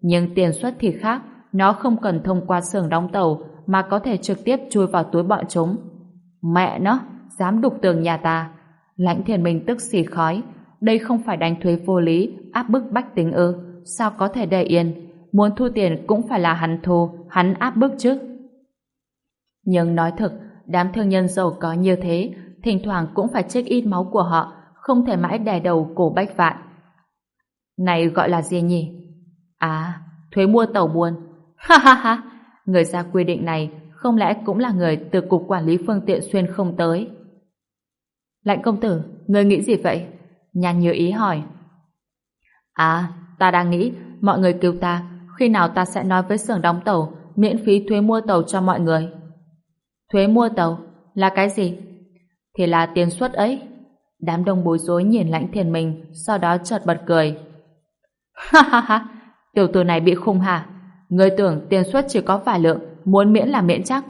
Nhưng tiền suất thì khác, nó không cần thông qua xưởng đóng tàu mà có thể trực tiếp chui vào túi bọn chúng. Mẹ nó, dám đục tường nhà ta. Lãnh thiền mình tức xì khói. Đây không phải đánh thuế vô lý, áp bức bách tính ư. Sao có thể để yên? Muốn thu tiền cũng phải là hắn thu, hắn áp bức chứ. Nhưng nói thực, đám thương nhân giàu có như thế, thỉnh thoảng cũng phải chết ít máu của họ, không thể mãi đè đầu cổ bách vạn. Này gọi là gì nhỉ? À, thuế mua tàu buôn. Ha ha ha, người ra quy định này không lẽ cũng là người từ cục quản lý phương tiện xuyên không tới? Lạnh công tử, người nghĩ gì vậy? Nhàn như ý hỏi. À, ta đang nghĩ, mọi người cứu ta, khi nào ta sẽ nói với xưởng đóng tàu, miễn phí thuế mua tàu cho mọi người. Thuế mua tàu, là cái gì? Thì là tiền suất ấy. Đám đông bối rối nhìn lãnh thiền mình, sau đó chợt bật cười. Ha ha ha, tiểu tử này bị khùng hả? Người tưởng tiền suất chỉ có vài lượng, muốn miễn là miễn chắc.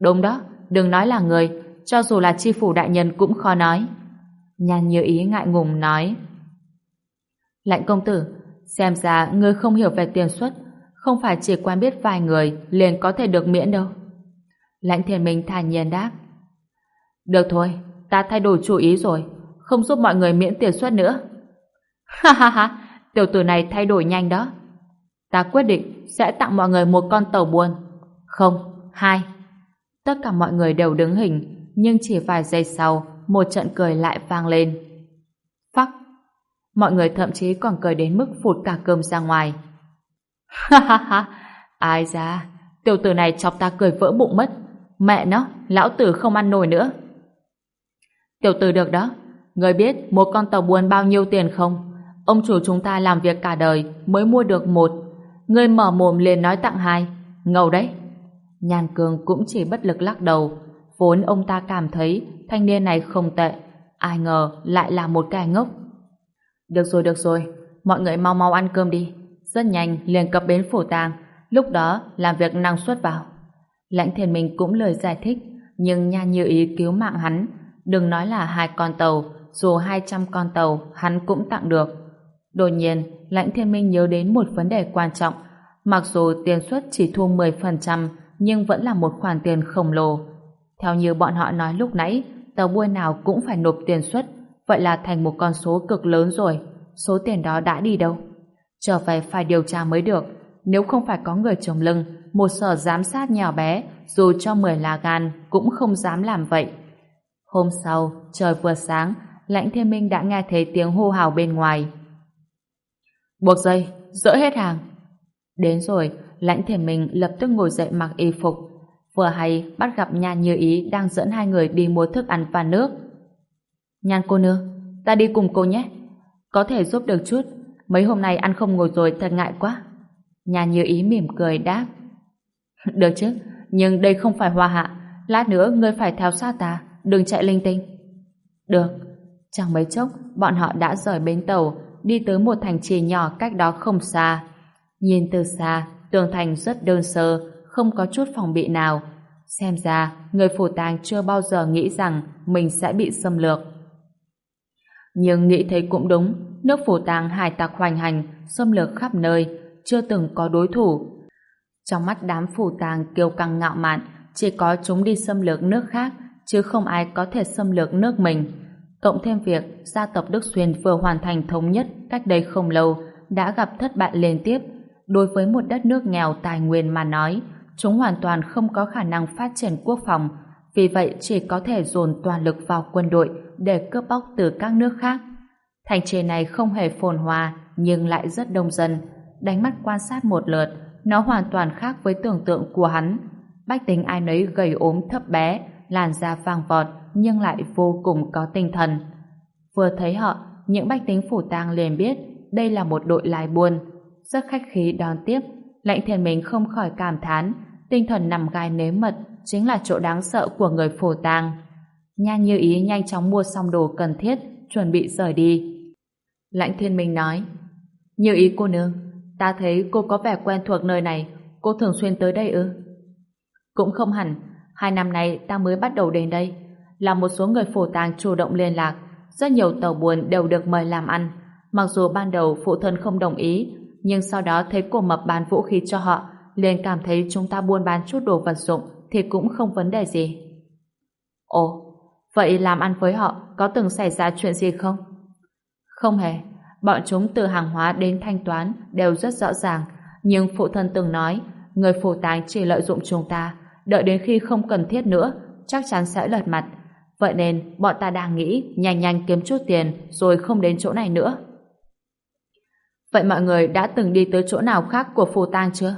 Đúng đó, đừng nói là người, cho dù là chi phủ đại nhân cũng khó nói. Nhan như ý ngại ngùng nói. Lạnh công tử, xem ra ngươi không hiểu về tiền suất, không phải chỉ quen biết vài người liền có thể được miễn đâu. Lãnh thiền minh thản nhiên đáp. Được thôi, ta thay đổi chủ ý rồi, không giúp mọi người miễn tiền suất nữa. Ha ha ha, tiểu tử này thay đổi nhanh đó. Ta quyết định sẽ tặng mọi người một con tàu buôn. Không, hai. Tất cả mọi người đều đứng hình, nhưng chỉ vài giây sau, một trận cười lại vang lên. Phắc! Mọi người thậm chí còn cười đến mức phụt cả cơm ra ngoài. Ha ha ha! Ai ra? Tiểu tử này chọc ta cười vỡ bụng mất. Mẹ nó, lão tử không ăn nổi nữa. Tiểu tử được đó. Người biết một con tàu buôn bao nhiêu tiền không? Ông chủ chúng ta làm việc cả đời mới mua được một. Người mở mồm liền nói tặng hai. Ngầu đấy. nhàn cường cũng chỉ bất lực lắc đầu. Vốn ông ta cảm thấy thanh niên này không tệ. Ai ngờ lại là một kẻ ngốc. Được rồi, được rồi. Mọi người mau mau ăn cơm đi. Rất nhanh liền cập bến phủ tàng. Lúc đó làm việc năng suất vào. Lãnh thiền mình cũng lời giải thích. Nhưng nha như ý cứu mạng hắn. Đừng nói là hai con tàu. Dù hai trăm con tàu hắn cũng tặng được. Đột nhiên, Lãnh Thiên Minh nhớ đến một vấn đề quan trọng. Mặc dù tiền suất chỉ thu 10%, nhưng vẫn là một khoản tiền khổng lồ. Theo như bọn họ nói lúc nãy, tàu buôn nào cũng phải nộp tiền suất, vậy là thành một con số cực lớn rồi. Số tiền đó đã đi đâu? Trở về phải điều tra mới được. Nếu không phải có người chống lưng, một sở giám sát nhỏ bé, dù cho 10 là gan, cũng không dám làm vậy. Hôm sau, trời vừa sáng, Lãnh Thiên Minh đã nghe thấy tiếng hô hào bên ngoài. Buộc dây, dỡ hết hàng. Đến rồi, Lãnh thể mình lập tức ngồi dậy mặc y phục. Vừa hay bắt gặp Nhan Như Ý đang dẫn hai người đi mua thức ăn và nước. Nhan cô nương, ta đi cùng cô nhé. Có thể giúp được chút. Mấy hôm nay ăn không ngồi rồi thật ngại quá. Nhan Như Ý mỉm cười đáp. Được chứ, nhưng đây không phải hoa hạ. Lát nữa ngươi phải theo sát ta, đừng chạy linh tinh. Được. Chẳng mấy chốc, bọn họ đã rời bến tàu, đi tới một thành trì nhỏ cách đó không xa. Nhìn từ xa, tường thành rất đơn sơ, không có chút phòng bị nào. Xem ra, người phủ tàng chưa bao giờ nghĩ rằng mình sẽ bị xâm lược. Nhưng nghĩ thấy cũng đúng, nước phủ tàng hải tặc hoành hành, xâm lược khắp nơi, chưa từng có đối thủ. Trong mắt đám phủ tàng kiêu căng ngạo mạn, chỉ có chúng đi xâm lược nước khác, chứ không ai có thể xâm lược nước mình. Cộng thêm việc gia tộc Đức Xuyên vừa hoàn thành thống nhất cách đây không lâu, đã gặp thất bại liên tiếp. Đối với một đất nước nghèo tài nguyên mà nói, chúng hoàn toàn không có khả năng phát triển quốc phòng, vì vậy chỉ có thể dồn toàn lực vào quân đội để cướp bóc từ các nước khác. Thành trì này không hề phồn hoa, nhưng lại rất đông dân. Đánh mắt quan sát một lượt, nó hoàn toàn khác với tưởng tượng của hắn. Bách tính ai nấy gầy ốm thấp bé, làn da vàng vọt, nhưng lại vô cùng có tinh thần. Vừa thấy họ, những bách tính phủ tang liền biết đây là một đội lái buôn. Rất khách khí đón tiếp, lãnh thiền mình không khỏi cảm thán, tinh thần nằm gai nếm mật chính là chỗ đáng sợ của người phủ tang. nha như ý nhanh chóng mua xong đồ cần thiết, chuẩn bị rời đi. Lãnh thiên minh nói, như ý cô nương, ta thấy cô có vẻ quen thuộc nơi này, cô thường xuyên tới đây ư? Cũng không hẳn, hai năm nay ta mới bắt đầu đến đây, là một số người phổ tàng chủ động liên lạc, rất nhiều tàu buồn đều được mời làm ăn. Mặc dù ban đầu phụ thân không đồng ý, nhưng sau đó thấy cổ mập bán vũ khí cho họ, liền cảm thấy chúng ta buôn bán chút đồ vật dụng thì cũng không vấn đề gì. Ồ, vậy làm ăn với họ có từng xảy ra chuyện gì không? Không hề, bọn chúng từ hàng hóa đến thanh toán đều rất rõ ràng, nhưng phụ thân từng nói người phổ tàng chỉ lợi dụng chúng ta, đợi đến khi không cần thiết nữa, chắc chắn sẽ lật mặt, Vậy nên bọn ta đang nghĩ nhanh nhanh kiếm chút tiền rồi không đến chỗ này nữa. Vậy mọi người đã từng đi tới chỗ nào khác của phù tang chưa?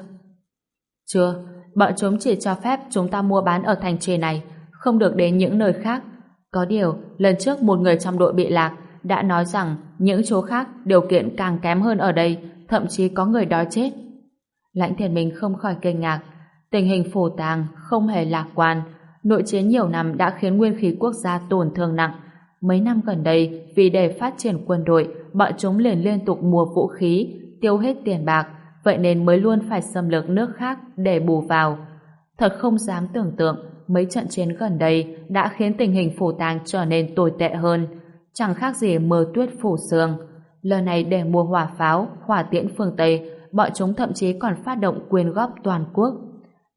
Chưa, bọn chúng chỉ cho phép chúng ta mua bán ở thành trì này, không được đến những nơi khác. Có điều, lần trước một người trong đội bị lạc đã nói rằng những chỗ khác điều kiện càng kém hơn ở đây, thậm chí có người đói chết. Lãnh thiền mình không khỏi kinh ngạc, tình hình phổ tang không hề lạc quan, nội chiến nhiều năm đã khiến nguyên khí quốc gia tổn thương nặng. Mấy năm gần đây, vì để phát triển quân đội, bọn chúng liền liên tục mua vũ khí, tiêu hết tiền bạc, vậy nên mới luôn phải xâm lược nước khác để bù vào. Thật không dám tưởng tượng, mấy trận chiến gần đây đã khiến tình hình phổ tàng trở nên tồi tệ hơn, chẳng khác gì mờ tuyết phủ sương. Lần này để mua hỏa pháo, hỏa tiễn phương Tây, bọn chúng thậm chí còn phát động quyên góp toàn quốc.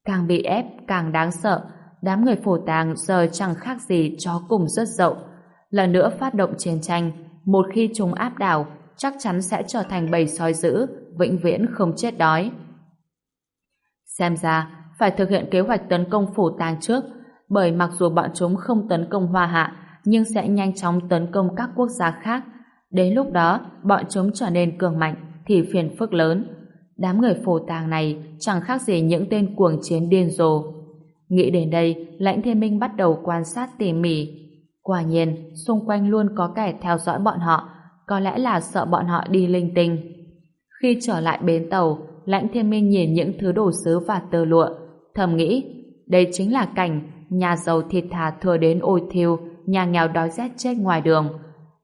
Càng bị ép, càng đáng sợ, đám người phổ tàng giờ chẳng khác gì chó cùng rất dậu. Lần nữa phát động chiến tranh, một khi chúng áp đảo, chắc chắn sẽ trở thành bầy sói dữ, vĩnh viễn không chết đói. Xem ra, phải thực hiện kế hoạch tấn công phủ tàng trước, bởi mặc dù bọn chúng không tấn công Hoa Hạ, nhưng sẽ nhanh chóng tấn công các quốc gia khác. Đến lúc đó, bọn chúng trở nên cường mạnh, thì phiền phức lớn. Đám người phổ tàng này chẳng khác gì những tên cuồng chiến điên rồ. Nghĩ đến đây, lãnh thiên minh bắt đầu quan sát tỉ mỉ. Quả nhiên, xung quanh luôn có kẻ theo dõi bọn họ, có lẽ là sợ bọn họ đi linh tinh. Khi trở lại bến tàu, lãnh thiên minh nhìn những thứ đồ sứ và tơ lụa, thầm nghĩ, đây chính là cảnh nhà giàu thịt thà thừa đến ôi thiêu, nhà nghèo đói rét chết ngoài đường.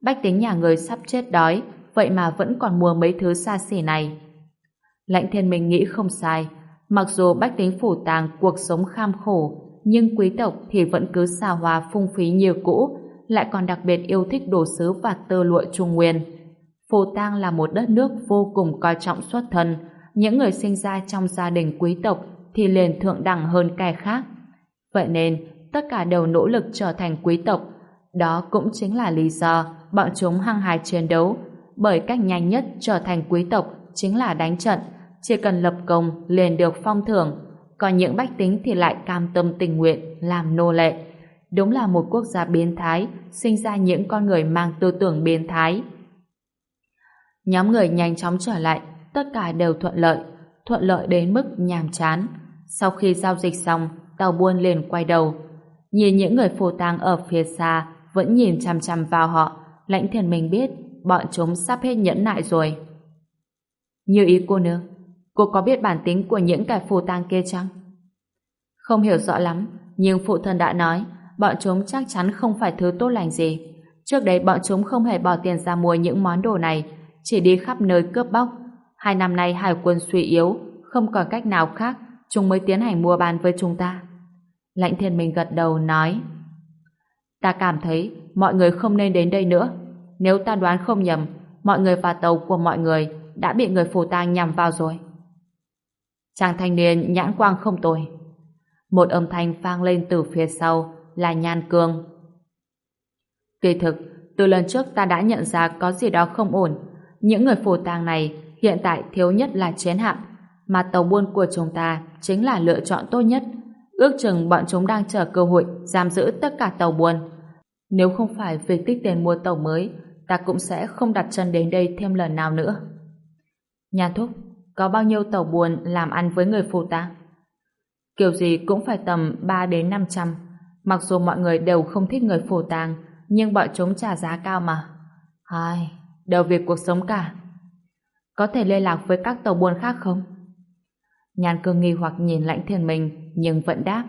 Bách tính nhà người sắp chết đói, vậy mà vẫn còn mua mấy thứ xa xỉ này. Lãnh thiên minh nghĩ không sai, mặc dù bách tính phủ tàng cuộc sống kham khổ, nhưng quý tộc thì vẫn cứ xa hoa phung phí như cũ, lại còn đặc biệt yêu thích đồ sứ và tơ lụa trung nguyên. Phù Tang là một đất nước vô cùng coi trọng xuất thân, những người sinh ra trong gia đình quý tộc thì liền thượng đẳng hơn kẻ khác. Vậy nên, tất cả đều nỗ lực trở thành quý tộc. Đó cũng chính là lý do bọn chúng hăng hái chiến đấu, bởi cách nhanh nhất trở thành quý tộc chính là đánh trận, chỉ cần lập công liền được phong thưởng, còn những bách tính thì lại cam tâm tình nguyện làm nô lệ. Đúng là một quốc gia biến thái, sinh ra những con người mang tư tưởng biến thái. Nhóm người nhanh chóng trở lại, tất cả đều thuận lợi, thuận lợi đến mức nhàm chán. Sau khi giao dịch xong, tàu buôn liền quay đầu. Nhìn những người phù tang ở phía xa, vẫn nhìn chăm chăm vào họ, lãnh thiền mình biết bọn chúng sắp hết nhẫn nại rồi. Như ý cô nương, cô có biết bản tính của những kẻ phù tang kia chăng? Không hiểu rõ lắm, nhưng phụ thân đã nói bọn chúng chắc chắn không phải thứ tốt lành gì. Trước đây bọn chúng không hề bỏ tiền ra mua những món đồ này, chỉ đi khắp nơi cướp bóc. Hai năm nay hải quân suy yếu, không còn cách nào khác, chúng mới tiến hành mua bán với chúng ta. Lãnh thiên minh gật đầu nói Ta cảm thấy mọi người không nên đến đây nữa. Nếu ta đoán không nhầm, mọi người và tàu của mọi người đã bị người phù tang nhằm vào rồi. Chàng thanh niên nhãn quang không tồi. Một âm thanh vang lên từ phía sau là Nhan Cương. Kỳ thực, từ lần trước ta đã nhận ra có gì đó không ổn. Những người phù tang này hiện tại thiếu nhất là chiến hạm, mà tàu buôn của chúng ta chính là lựa chọn tốt nhất. Ước chừng bọn chúng đang chờ cơ hội giam giữ tất cả tàu buôn. Nếu không phải việc tích tiền mua tàu mới, ta cũng sẽ không đặt chân đến đây thêm lần nào nữa. Nhà thúc, có bao nhiêu tàu buồn làm ăn với người phù ta? Kiểu gì cũng phải tầm 3 đến 500. Mặc dù mọi người đều không thích người phù tang, nhưng bọn chúng trả giá cao mà. Ai, đều việc cuộc sống cả. Có thể liên lạc với các tàu buôn khác không? Nhàn cương nghi hoặc nhìn lãnh thiên mình nhưng vẫn đáp.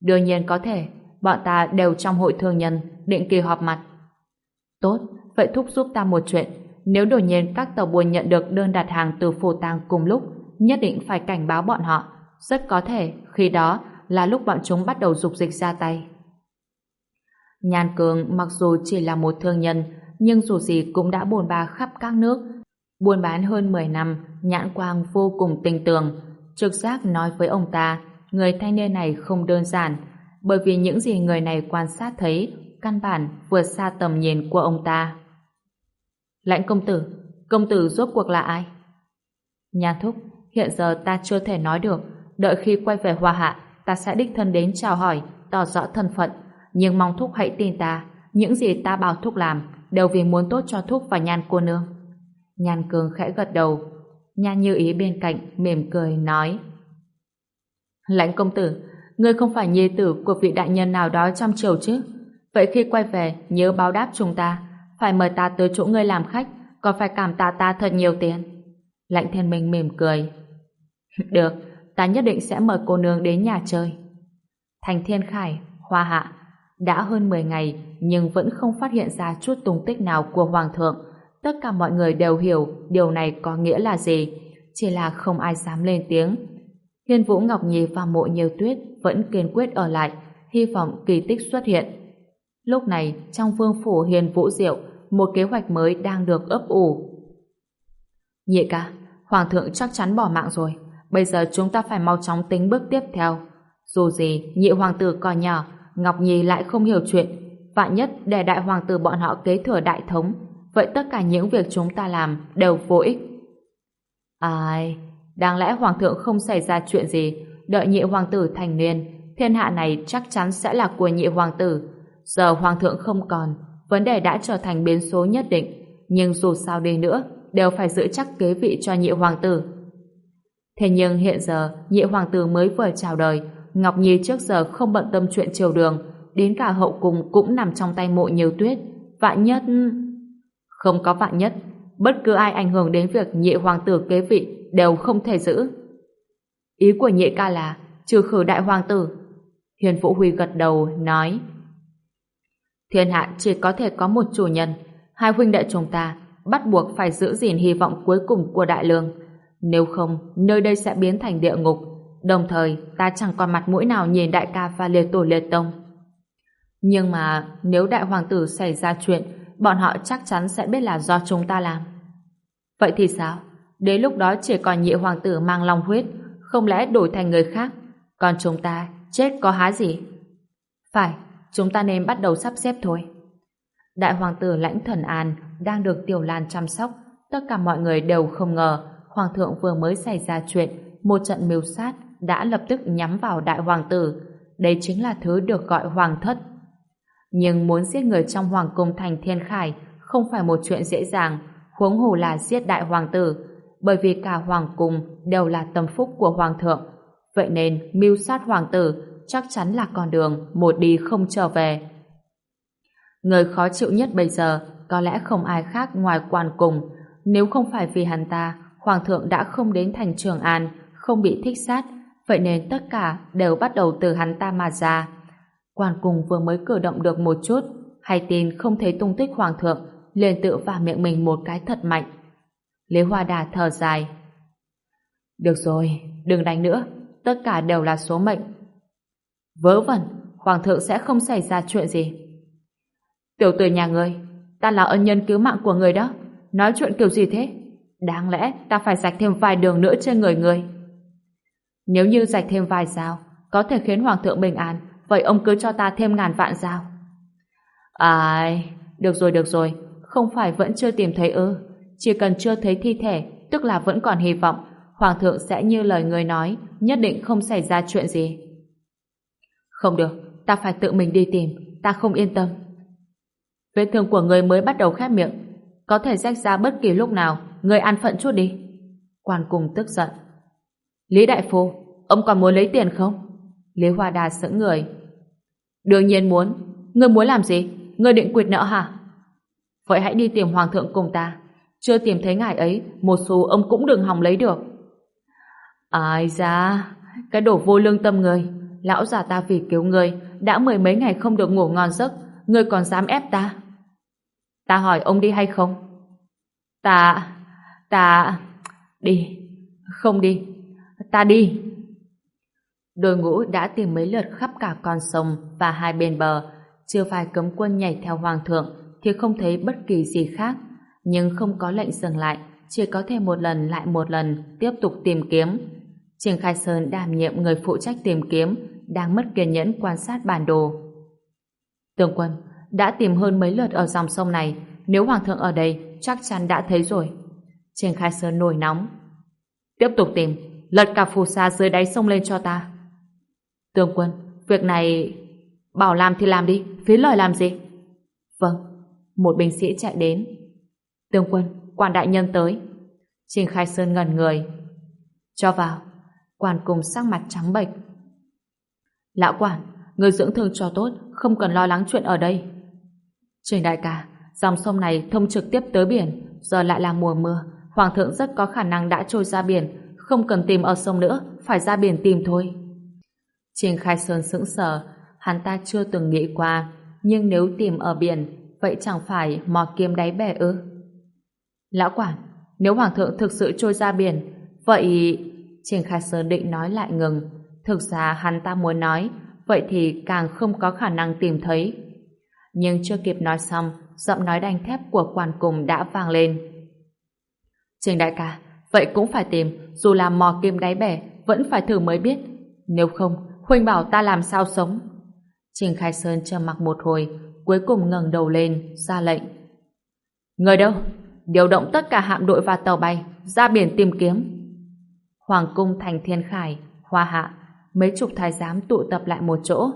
Đương nhiên có thể, bọn ta đều trong hội thương nhân, định kỳ họp mặt. Tốt, vậy thúc giúp ta một chuyện. Nếu đột nhiên các tàu buôn nhận được đơn đặt hàng từ phù tang cùng lúc, nhất định phải cảnh báo bọn họ. Rất có thể, khi đó là lúc bọn chúng bắt đầu dục dịch ra tay. nhàn Cường mặc dù chỉ là một thương nhân, nhưng dù gì cũng đã buôn ba khắp các nước. Buôn bán hơn 10 năm, nhãn quang vô cùng tinh tường. Trực giác nói với ông ta, người thanh niên này không đơn giản, bởi vì những gì người này quan sát thấy, căn bản vượt xa tầm nhìn của ông ta. Lãnh công tử, công tử rốt cuộc là ai? Nhan thúc, hiện giờ ta chưa thể nói được, đợi khi quay về Hoa Hạ, ta sẽ đích thân đến chào hỏi, tỏ rõ thân phận, nhưng mong Thúc hãy tin ta, những gì ta bảo Thúc làm đều vì muốn tốt cho Thúc và Nhan cô nương. Nhan cường khẽ gật đầu, Nhan Như Ý bên cạnh mỉm cười nói: "Lãnh công tử, ngươi không phải nhi tử của vị đại nhân nào đó trong triều chứ? Vậy khi quay về nhớ báo đáp chúng ta, phải mời ta tới chỗ ngươi làm khách, còn phải cảm tạ ta thật nhiều tiền." Lãnh Thiên Minh mỉm cười. "Được, ta nhất định sẽ mời cô nương đến nhà chơi." Thành Thiên Khải, Hoa Hạ Đã hơn 10 ngày, nhưng vẫn không phát hiện ra chút tung tích nào của Hoàng thượng. Tất cả mọi người đều hiểu điều này có nghĩa là gì, chỉ là không ai dám lên tiếng. Hiên Vũ Ngọc Nhi và mộ nhiều tuyết vẫn kiên quyết ở lại, hy vọng kỳ tích xuất hiện. Lúc này, trong vương phủ hiền Vũ Diệu, một kế hoạch mới đang được ấp ủ. Nhị ca, Hoàng thượng chắc chắn bỏ mạng rồi. Bây giờ chúng ta phải mau chóng tính bước tiếp theo. Dù gì, nhị hoàng tử còn nhỏ, Ngọc Nhi lại không hiểu chuyện. Vạn nhất để đại hoàng tử bọn họ kế thừa đại thống, vậy tất cả những việc chúng ta làm đều vô ích. Ai... Đáng lẽ hoàng thượng không xảy ra chuyện gì, đợi nhị hoàng tử thành niên, thiên hạ này chắc chắn sẽ là của nhị hoàng tử. Giờ hoàng thượng không còn, vấn đề đã trở thành biến số nhất định, nhưng dù sao đi nữa, đều phải giữ chắc kế vị cho nhị hoàng tử. Thế nhưng hiện giờ, nhị hoàng tử mới vừa chào đời, Ngọc Nhi trước giờ không bận tâm chuyện triều đường, đến cả hậu cung cũng nằm trong tay mộ nhiều tuyết. Vạn nhất... Không có vạn nhất, bất cứ ai ảnh hưởng đến việc nhị hoàng tử kế vị đều không thể giữ. Ý của nhị ca là trừ khử đại hoàng tử. Hiền Vũ Huy gật đầu, nói Thiên hạ chỉ có thể có một chủ nhân, hai huynh đệ chúng ta bắt buộc phải giữ gìn hy vọng cuối cùng của đại lương. Nếu không, nơi đây sẽ biến thành địa ngục. Đồng thời, ta chẳng còn mặt mũi nào nhìn đại ca và liệt tổ liệt tông. Nhưng mà, nếu đại hoàng tử xảy ra chuyện, bọn họ chắc chắn sẽ biết là do chúng ta làm. Vậy thì sao? Đến lúc đó chỉ còn nhị hoàng tử mang long huyết, không lẽ đổi thành người khác? Còn chúng ta, chết có há gì? Phải, chúng ta nên bắt đầu sắp xếp thôi. Đại hoàng tử lãnh thần an đang được Tiểu Lan chăm sóc. Tất cả mọi người đều không ngờ hoàng thượng vừa mới xảy ra chuyện, một trận mưu sát đã lập tức nhắm vào đại hoàng tử. Đây chính là thứ được gọi hoàng thất. Nhưng muốn giết người trong hoàng cung thành thiên khải không phải một chuyện dễ dàng, huống hồ là giết đại hoàng tử, bởi vì cả hoàng cung đều là tâm phúc của hoàng thượng. Vậy nên mưu sát hoàng tử chắc chắn là con đường một đi không trở về. Người khó chịu nhất bây giờ có lẽ không ai khác ngoài quan cùng. Nếu không phải vì hắn ta, hoàng thượng đã không đến thành Trường An, không bị thích sát, vậy nên tất cả đều bắt đầu từ hắn ta mà ra. Quan cùng vừa mới cử động được một chút, hay tin không thấy tung tích hoàng thượng, liền tự vào miệng mình một cái thật mạnh. Lý Hoa Đà thở dài. Được rồi, đừng đánh nữa, tất cả đều là số mệnh. Vớ vẩn, hoàng thượng sẽ không xảy ra chuyện gì. Tiểu tử nhà ngươi, ta là ân nhân cứu mạng của người đó, nói chuyện kiểu gì thế? Đáng lẽ ta phải rạch thêm vài đường nữa trên người người. Nếu như rạch thêm vài dao, có thể khiến hoàng thượng bình an, vậy ông cứ cho ta thêm ngàn vạn dao. Ai, được rồi được rồi, không phải vẫn chưa tìm thấy ư? Chỉ cần chưa thấy thi thể, tức là vẫn còn hy vọng, hoàng thượng sẽ như lời người nói, nhất định không xảy ra chuyện gì. Không được, ta phải tự mình đi tìm, ta không yên tâm. Vết thương của người mới bắt đầu khép miệng, có thể rách ra bất kỳ lúc nào, người an phận chút đi. Quan cùng tức giận. Lý Đại Phu, ông còn muốn lấy tiền không? Lý Hoa Đà sững người. Đương nhiên muốn. Ngươi muốn làm gì? Ngươi định quyệt nợ hả? Vậy hãy đi tìm Hoàng thượng cùng ta. Chưa tìm thấy ngài ấy, một xu ông cũng đừng hòng lấy được. Ai ra, cái đổ vô lương tâm người. Lão già ta vì cứu người, đã mười mấy ngày không được ngủ ngon giấc, người còn dám ép ta. Ta hỏi ông đi hay không? Ta... ta... đi. Không đi. Ta đi. Đội ngũ đã tìm mấy lượt khắp cả con sông và hai bên bờ. Chưa phải cấm quân nhảy theo hoàng thượng thì không thấy bất kỳ gì khác. Nhưng không có lệnh dừng lại, chỉ có thể một lần lại một lần tiếp tục tìm kiếm. Trình Khai Sơn đảm nhiệm người phụ trách tìm kiếm, đang mất kiên nhẫn quan sát bản đồ. Tướng quân, đã tìm hơn mấy lượt ở dòng sông này, nếu Hoàng thượng ở đây, chắc chắn đã thấy rồi. Trên Khai Sơn nổi nóng. Tiếp tục tìm, lật cả phù sa dưới đáy sông lên cho ta. Tướng quân, việc này... Bảo làm thì làm đi, phí lời làm gì? Vâng, một binh sĩ chạy đến. Tướng quân, quan đại nhân tới. Trình Khai Sơn ngẩn người. Cho vào. Quan cùng sắc mặt trắng bệch. Lão quản, người dưỡng thương cho tốt, không cần lo lắng chuyện ở đây. Trình đại ca, dòng sông này thông trực tiếp tới biển, giờ lại là mùa mưa, hoàng thượng rất có khả năng đã trôi ra biển, không cần tìm ở sông nữa, phải ra biển tìm thôi. Trình Khai Sơn sững sờ, Hắn ta chưa từng nghĩ qua, nhưng nếu tìm ở biển, vậy chẳng phải mò kiếm đáy bè ư? Lão quản, nếu Hoàng thượng thực sự trôi ra biển, vậy... Trình Khai Sơn định nói lại ngừng. Thực ra hắn ta muốn nói, vậy thì càng không có khả năng tìm thấy. Nhưng chưa kịp nói xong, giọng nói đanh thép của quan cùng đã vang lên. Trình đại ca, vậy cũng phải tìm, dù là mò kim đáy bể, vẫn phải thử mới biết. Nếu không, Huynh bảo ta làm sao sống. Trình Khai Sơn trầm mặc một hồi, cuối cùng ngẩng đầu lên, ra lệnh. Người đâu? Điều động tất cả hạm đội và tàu bay, ra biển tìm kiếm. Hoàng cung thành thiên khải, hoa hạ, mấy chục thái giám tụ tập lại một chỗ.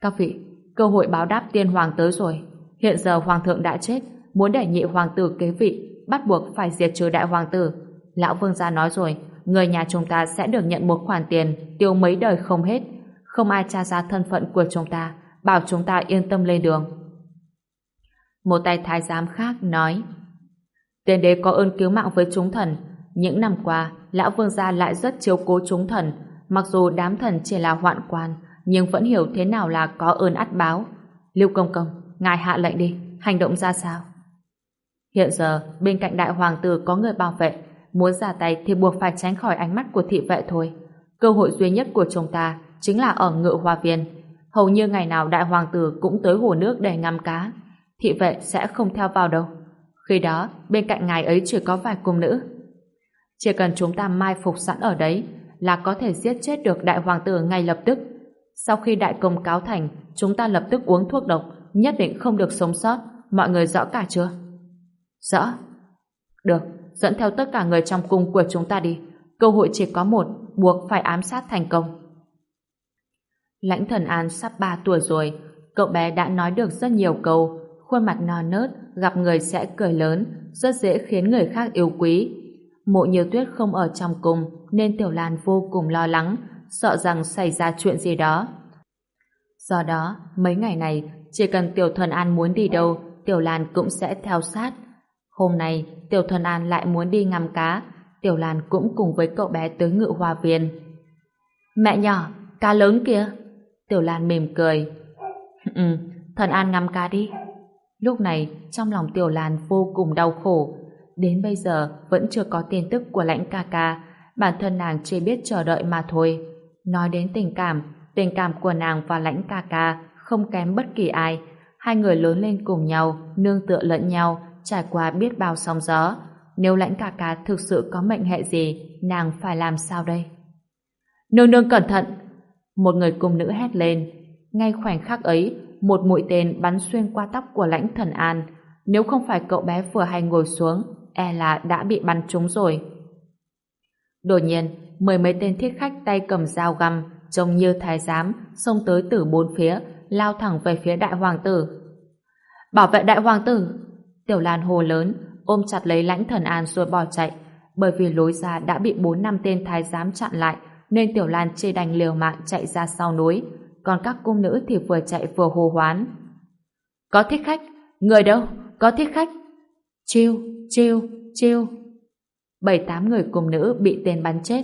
Các vị, cơ hội báo đáp tiên hoàng tới rồi. Hiện giờ hoàng thượng đã chết, muốn để nhị hoàng tử kế vị, bắt buộc phải diệt trừ đại hoàng tử. Lão vương gia nói rồi, người nhà chúng ta sẽ được nhận một khoản tiền tiêu mấy đời không hết. Không ai tra ra thân phận của chúng ta, bảo chúng ta yên tâm lên đường. Một tay thái giám khác nói Tiên đế có ơn cứu mạng với chúng thần. Những năm qua, lão vương gia lại rất chiếu cố chúng thần. Mặc dù đám thần chỉ là hoạn quan, nhưng vẫn hiểu thế nào là có ơn ắt báo. Lưu Công Công, ngài hạ lệnh đi, hành động ra sao? Hiện giờ, bên cạnh đại hoàng tử có người bảo vệ, muốn ra tay thì buộc phải tránh khỏi ánh mắt của thị vệ thôi. Cơ hội duy nhất của chúng ta chính là ở ngự hoa viên. Hầu như ngày nào đại hoàng tử cũng tới hồ nước để ngắm cá. Thị vệ sẽ không theo vào đâu. Khi đó, bên cạnh ngài ấy chỉ có vài cung nữ. Chỉ cần chúng ta mai phục sẵn ở đấy là có thể giết chết được đại hoàng tử ngay lập tức. Sau khi đại công cáo thành, chúng ta lập tức uống thuốc độc, nhất định không được sống sót. Mọi người rõ cả chưa? Rõ. Được, dẫn theo tất cả người trong cung của chúng ta đi. Cơ hội chỉ có một, buộc phải ám sát thành công. Lãnh thần An sắp 3 tuổi rồi, cậu bé đã nói được rất nhiều câu, khuôn mặt non nớt, gặp người sẽ cười lớn, rất dễ khiến người khác yêu quý. Mộ nhiều tuyết không ở trong cung, nên Tiểu Lan vô cùng lo lắng, sợ rằng xảy ra chuyện gì đó. Do đó, mấy ngày này, chỉ cần Tiểu Thuần An muốn đi đâu, Tiểu Lan cũng sẽ theo sát. Hôm nay, Tiểu Thuần An lại muốn đi ngắm cá, Tiểu Lan cũng cùng với cậu bé tới ngự hoa viên. Mẹ nhỏ, cá lớn kìa. Tiểu Lan mỉm cười. Ừ, Thần An ngắm cá đi. Lúc này, trong lòng Tiểu Lan vô cùng đau khổ. Đến bây giờ vẫn chưa có tin tức của lãnh ca ca, bản thân nàng chỉ biết chờ đợi mà thôi. Nói đến tình cảm, tình cảm của nàng và lãnh ca ca không kém bất kỳ ai. Hai người lớn lên cùng nhau, nương tựa lẫn nhau, trải qua biết bao sóng gió. Nếu lãnh ca ca thực sự có mệnh hệ gì, nàng phải làm sao đây? Nương nương cẩn thận! Một người cùng nữ hét lên. Ngay khoảnh khắc ấy, một mũi tên bắn xuyên qua tóc của lãnh thần an. Nếu không phải cậu bé vừa hay ngồi xuống, e là đã bị bắn trúng rồi. Đột nhiên, mười mấy tên thiết khách tay cầm dao găm, trông như thái giám, xông tới từ bốn phía, lao thẳng về phía đại hoàng tử. Bảo vệ đại hoàng tử! Tiểu Lan hồ lớn, ôm chặt lấy lãnh thần an rồi bỏ chạy. Bởi vì lối ra đã bị bốn năm tên thái giám chặn lại, nên Tiểu Lan chê đành liều mạng chạy ra sau núi, còn các cung nữ thì vừa chạy vừa hô hoán. Có thích khách? Người đâu? Có thích khách? Chiêu, chiêu, chiêu. Bảy tám người cùng nữ bị tên bắn chết.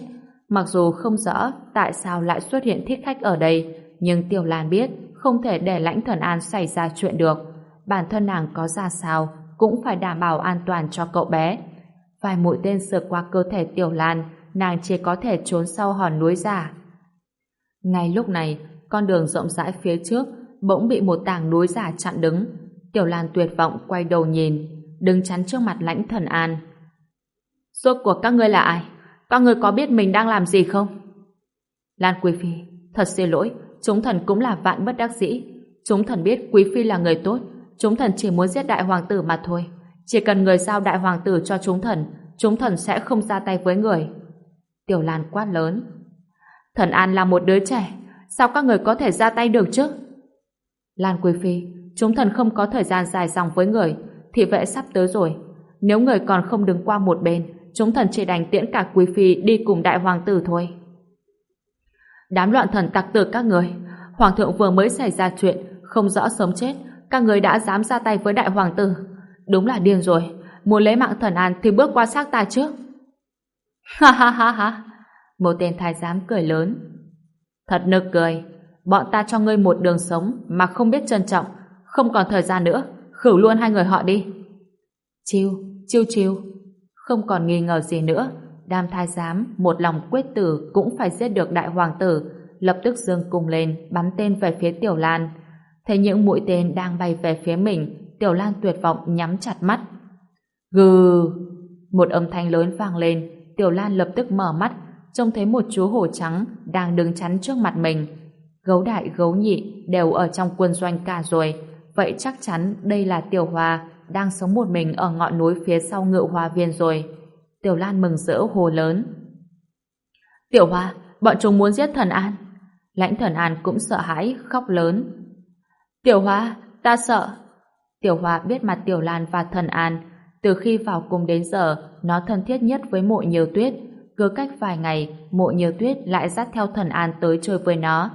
Mặc dù không rõ tại sao lại xuất hiện thích khách ở đây, nhưng Tiểu Lan biết không thể để lãnh thần an xảy ra chuyện được. Bản thân nàng có ra sao cũng phải đảm bảo an toàn cho cậu bé. Vài mũi tên sượt qua cơ thể Tiểu Lan, nàng chỉ có thể trốn sau hòn núi giả. Ngay lúc này, con đường rộng rãi phía trước bỗng bị một tảng núi giả chặn đứng. Tiểu Lan tuyệt vọng quay đầu nhìn, đứng chắn trước mặt lãnh thần an. Suốt cuộc các ngươi là ai? Các ngươi có biết mình đang làm gì không? Lan Quý Phi, thật xin lỗi, chúng thần cũng là vạn bất đắc dĩ. Chúng thần biết Quý Phi là người tốt, chúng thần chỉ muốn giết đại hoàng tử mà thôi. Chỉ cần người giao đại hoàng tử cho chúng thần, chúng thần sẽ không ra tay với người. Tiểu Lan quát lớn. Thần An là một đứa trẻ, sao các người có thể ra tay được chứ? Lan Quý Phi, chúng thần không có thời gian dài dòng với người, thị vệ sắp tới rồi. Nếu người còn không đứng qua một bên, chúng thần chỉ đành tiễn cả Quý Phi đi cùng đại hoàng tử thôi. Đám loạn thần tặc tử các người, hoàng thượng vừa mới xảy ra chuyện, không rõ sống chết, các người đã dám ra tay với đại hoàng tử. Đúng là điên rồi, muốn lấy mạng thần an thì bước qua xác ta trước. Ha ha ha ha, một tên thái giám cười lớn. Thật nực cười, bọn ta cho ngươi một đường sống mà không biết trân trọng, không còn thời gian nữa, khử luôn hai người họ đi. Chiêu, chiêu chiêu, không còn nghi ngờ gì nữa, đam thái giám một lòng quyết tử cũng phải giết được đại hoàng tử, lập tức dương cung lên, bắn tên về phía Tiểu Lan. Thấy những mũi tên đang bay về phía mình, Tiểu Lan tuyệt vọng nhắm chặt mắt. Gừ! Một âm thanh lớn vang lên, Tiểu Lan lập tức mở mắt, trông thấy một chú hổ trắng đang đứng chắn trước mặt mình. Gấu đại gấu nhị đều ở trong quân doanh cả rồi, vậy chắc chắn đây là Tiểu hòa đang sống một mình ở ngọn núi phía sau ngự hòa viên rồi. Tiểu Lan mừng rỡ hồ lớn. Tiểu hòa bọn chúng muốn giết thần An. Lãnh thần An cũng sợ hãi, khóc lớn. Tiểu hòa ta sợ. Tiểu hòa biết mặt Tiểu Lan và thần An. Từ khi vào cùng đến giờ, nó thân thiết nhất với mộ nhiều tuyết. Cứ cách vài ngày, mộ nhiều tuyết lại dắt theo thần An tới chơi với nó.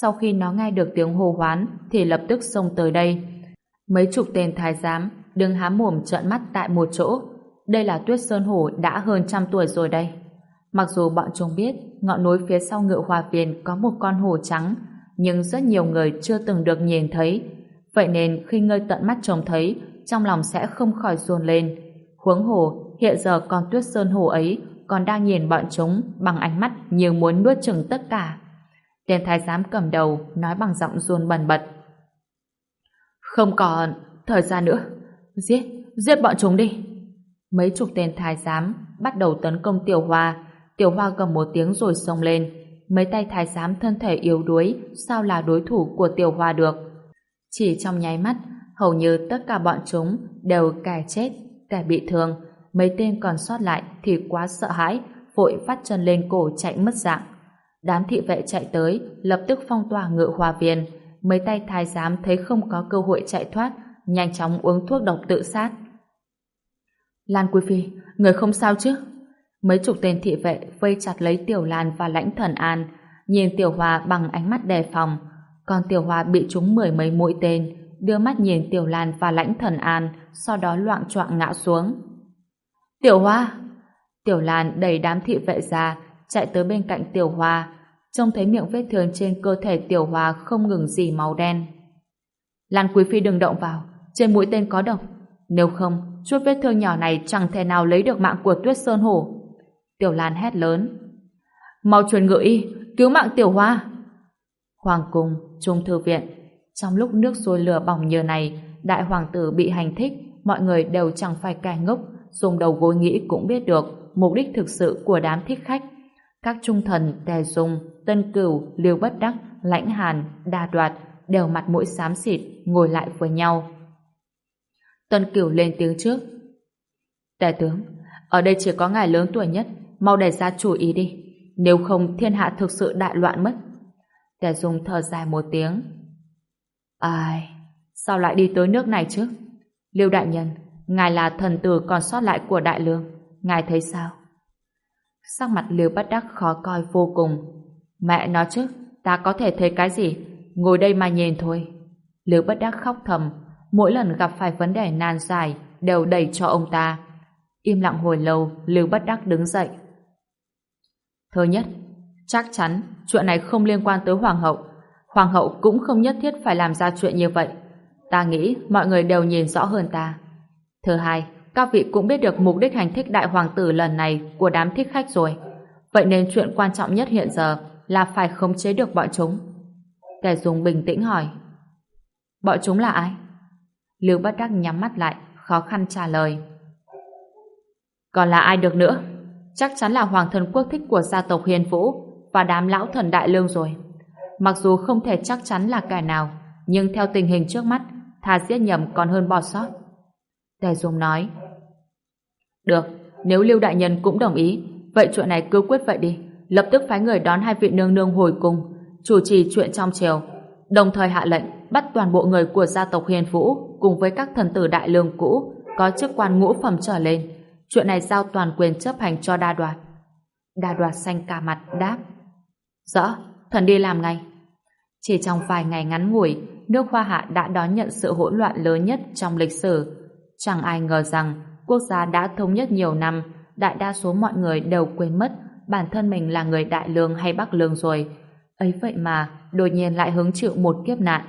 Sau khi nó nghe được tiếng hô hoán, thì lập tức xông tới đây. Mấy chục tên thái giám đứng há mồm trợn mắt tại một chỗ. Đây là tuyết sơn hổ đã hơn trăm tuổi rồi đây. Mặc dù bọn chúng biết ngọn núi phía sau ngựa hòa viên có một con hổ trắng, nhưng rất nhiều người chưa từng được nhìn thấy. Vậy nên khi ngươi tận mắt trông thấy, trong lòng sẽ không khỏi run lên. Huống hồ, hiện giờ con tuyết sơn hổ ấy còn đang nhìn bọn chúng bằng ánh mắt như muốn nuốt chừng tất cả. Tên thái giám cầm đầu nói bằng giọng run bần bật. Không còn thời gian nữa. Giết, giết bọn chúng đi. Mấy chục tên thái giám bắt đầu tấn công Tiểu Hoa. Tiểu Hoa gầm một tiếng rồi xông lên. Mấy tay thái giám thân thể yếu đuối, sao là đối thủ của Tiểu Hoa được. Chỉ trong nháy mắt, hầu như tất cả bọn chúng đều cả chết, cả bị thương. Mấy tên còn sót lại thì quá sợ hãi, vội phát chân lên cổ chạy mất dạng. Đám thị vệ chạy tới, lập tức phong tỏa ngự hòa viên. Mấy tay thái giám thấy không có cơ hội chạy thoát, nhanh chóng uống thuốc độc tự sát. Lan Quý Phi, người không sao chứ? Mấy chục tên thị vệ vây chặt lấy Tiểu Lan và lãnh thần An, nhìn Tiểu Hòa bằng ánh mắt đề phòng. Còn Tiểu Hòa bị trúng mười mấy mũi tên, đưa mắt nhìn Tiểu Lan và lãnh thần An, sau đó loạn choạng ngã xuống. Tiểu Hoa! Tiểu Lan đẩy đám thị vệ ra, chạy tới bên cạnh Tiểu Hoa, trông thấy miệng vết thương trên cơ thể Tiểu Hoa không ngừng dì máu đen. Lan Quý Phi đừng động vào, trên mũi tên có độc. Nếu không, chút vết thương nhỏ này chẳng thể nào lấy được mạng của Tuyết Sơn Hổ. Tiểu Lan hét lớn. Mau truyền ngự y, cứu mạng Tiểu Hoa. Hoàng cung, trung thư viện. Trong lúc nước sôi lửa bỏng như này, đại hoàng tử bị hành thích, mọi người đều chẳng phải cài ngốc, dùng đầu gối nghĩ cũng biết được mục đích thực sự của đám thích khách. Các trung thần Tề Dung, Tân Cửu, Liêu Bất Đắc, Lãnh Hàn, Đa Đoạt đều mặt mũi xám xịt ngồi lại với nhau. Tân Cửu lên tiếng trước. tề tướng, ở đây chỉ có ngài lớn tuổi nhất, mau đề ra chủ ý đi. Nếu không thiên hạ thực sự đại loạn mất. Tề Dung thở dài một tiếng. Ai, sao lại đi tới nước này chứ? Liêu đại nhân, ngài là thần tử còn sót lại của đại lương. Ngài thấy sao? Sắc mặt Lưu bất đắc khó coi vô cùng. Mẹ nói chứ, ta có thể thấy cái gì? Ngồi đây mà nhìn thôi. Lưu bất đắc khóc thầm, mỗi lần gặp phải vấn đề nan giải đều đẩy cho ông ta. Im lặng hồi lâu, Lưu Bất Đắc đứng dậy. Thứ nhất, chắc chắn chuyện này không liên quan tới Hoàng hậu. Hoàng hậu cũng không nhất thiết phải làm ra chuyện như vậy. Ta nghĩ mọi người đều nhìn rõ hơn ta. Thứ hai, các vị cũng biết được mục đích hành thích đại hoàng tử lần này của đám thích khách rồi. Vậy nên chuyện quan trọng nhất hiện giờ là phải khống chế được bọn chúng. Kẻ Dung bình tĩnh hỏi. Bọn chúng là ai? Lưu Bất Đắc nhắm mắt lại, khó khăn trả lời. Còn là ai được nữa? Chắc chắn là hoàng thần quốc thích của gia tộc Hiền Vũ và đám lão thần đại lương rồi. Mặc dù không thể chắc chắn là kẻ nào, nhưng theo tình hình trước mắt, thà giết nhầm còn hơn bỏ sót. Tề Dung nói. Được, nếu Lưu Đại Nhân cũng đồng ý, vậy chuyện này cứ quyết vậy đi. Lập tức phái người đón hai vị nương nương hồi cung, chủ trì chuyện trong triều, đồng thời hạ lệnh bắt toàn bộ người của gia tộc Hiền Vũ cùng với các thần tử đại lương cũ có chức quan ngũ phẩm trở lên. Chuyện này giao toàn quyền chấp hành cho đa đoạt. Đa đoạt xanh cả mặt đáp. Rõ, thần đi làm ngay. Chỉ trong vài ngày ngắn ngủi, nước Hoa Hạ đã đón nhận sự hỗn loạn lớn nhất trong lịch sử. Chẳng ai ngờ rằng quốc gia đã thống nhất nhiều năm, đại đa số mọi người đều quên mất bản thân mình là người đại lương hay bắc lương rồi. Ấy vậy mà, đột nhiên lại hứng chịu một kiếp nạn.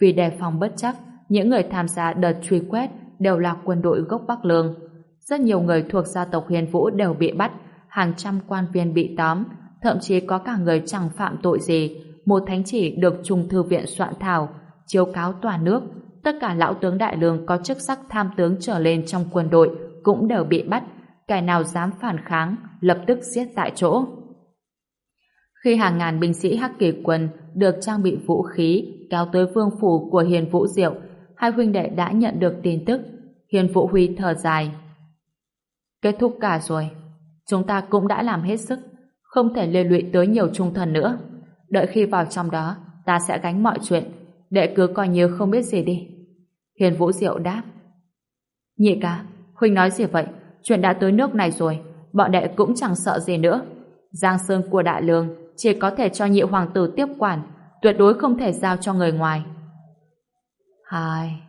Vì đề phòng bất chắc, những người tham gia đợt truy quét đều là quân đội gốc Bắc Lương. Rất nhiều người thuộc gia tộc Hiền Vũ đều bị bắt, hàng trăm quan viên bị tóm, thậm chí có cả người chẳng phạm tội gì. Một thánh chỉ được Trung Thư Viện soạn thảo, chiếu cáo tòa nước. Tất cả lão tướng đại lương có chức sắc tham tướng trở lên trong quân đội cũng đều bị bắt. Kẻ nào dám phản kháng, lập tức giết tại chỗ. Khi hàng ngàn binh sĩ Hắc Kỳ quân được trang bị vũ khí kéo tới vương phủ của Hiền Vũ Diệu, hai huynh đệ đã nhận được tin tức. Hiền Vũ Huy thở dài. Kết thúc cả rồi. Chúng ta cũng đã làm hết sức, không thể lê lụy tới nhiều trung thần nữa. Đợi khi vào trong đó, ta sẽ gánh mọi chuyện. Đệ cứ coi như không biết gì đi. Hiền Vũ Diệu đáp. Nhị ca, Huynh nói gì vậy? Chuyện đã tới nước này rồi, bọn đệ cũng chẳng sợ gì nữa. Giang Sơn của Đại Lương chỉ có thể cho nhị hoàng tử tiếp quản, tuyệt đối không thể giao cho người ngoài. Hai,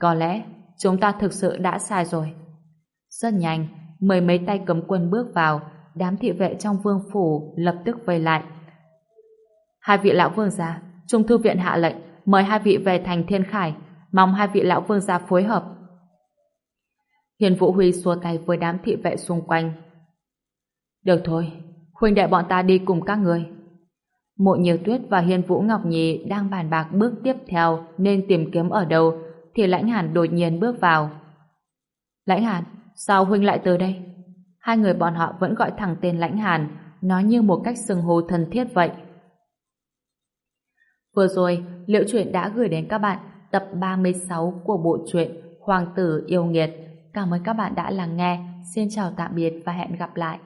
có lẽ chúng ta thực sự đã sai rồi. Rất nhanh, mười mấy tay cấm quân bước vào, đám thị vệ trong vương phủ lập tức vây lại. Hai vị lão vương gia, trung thư viện hạ lệnh, mời hai vị về thành Thiên Khải, mong hai vị lão vương gia phối hợp. Hiền Vũ Huy xua tay với đám thị vệ xung quanh. Được thôi, huynh đệ bọn ta đi cùng các người. Mộ Nhiều Tuyết và Hiên Vũ Ngọc Nhi đang bàn bạc bước tiếp theo nên tìm kiếm ở đâu thì Lãnh Hàn đột nhiên bước vào. Lãnh Hàn, sao huynh lại tới đây? Hai người bọn họ vẫn gọi thẳng tên Lãnh Hàn, nói như một cách xưng hô thân thiết vậy. Vừa rồi, Liệu Truyện đã gửi đến các bạn tập 36 của bộ truyện Hoàng tử yêu nghiệt. Cảm ơn các bạn đã lắng nghe. Xin chào tạm biệt và hẹn gặp lại.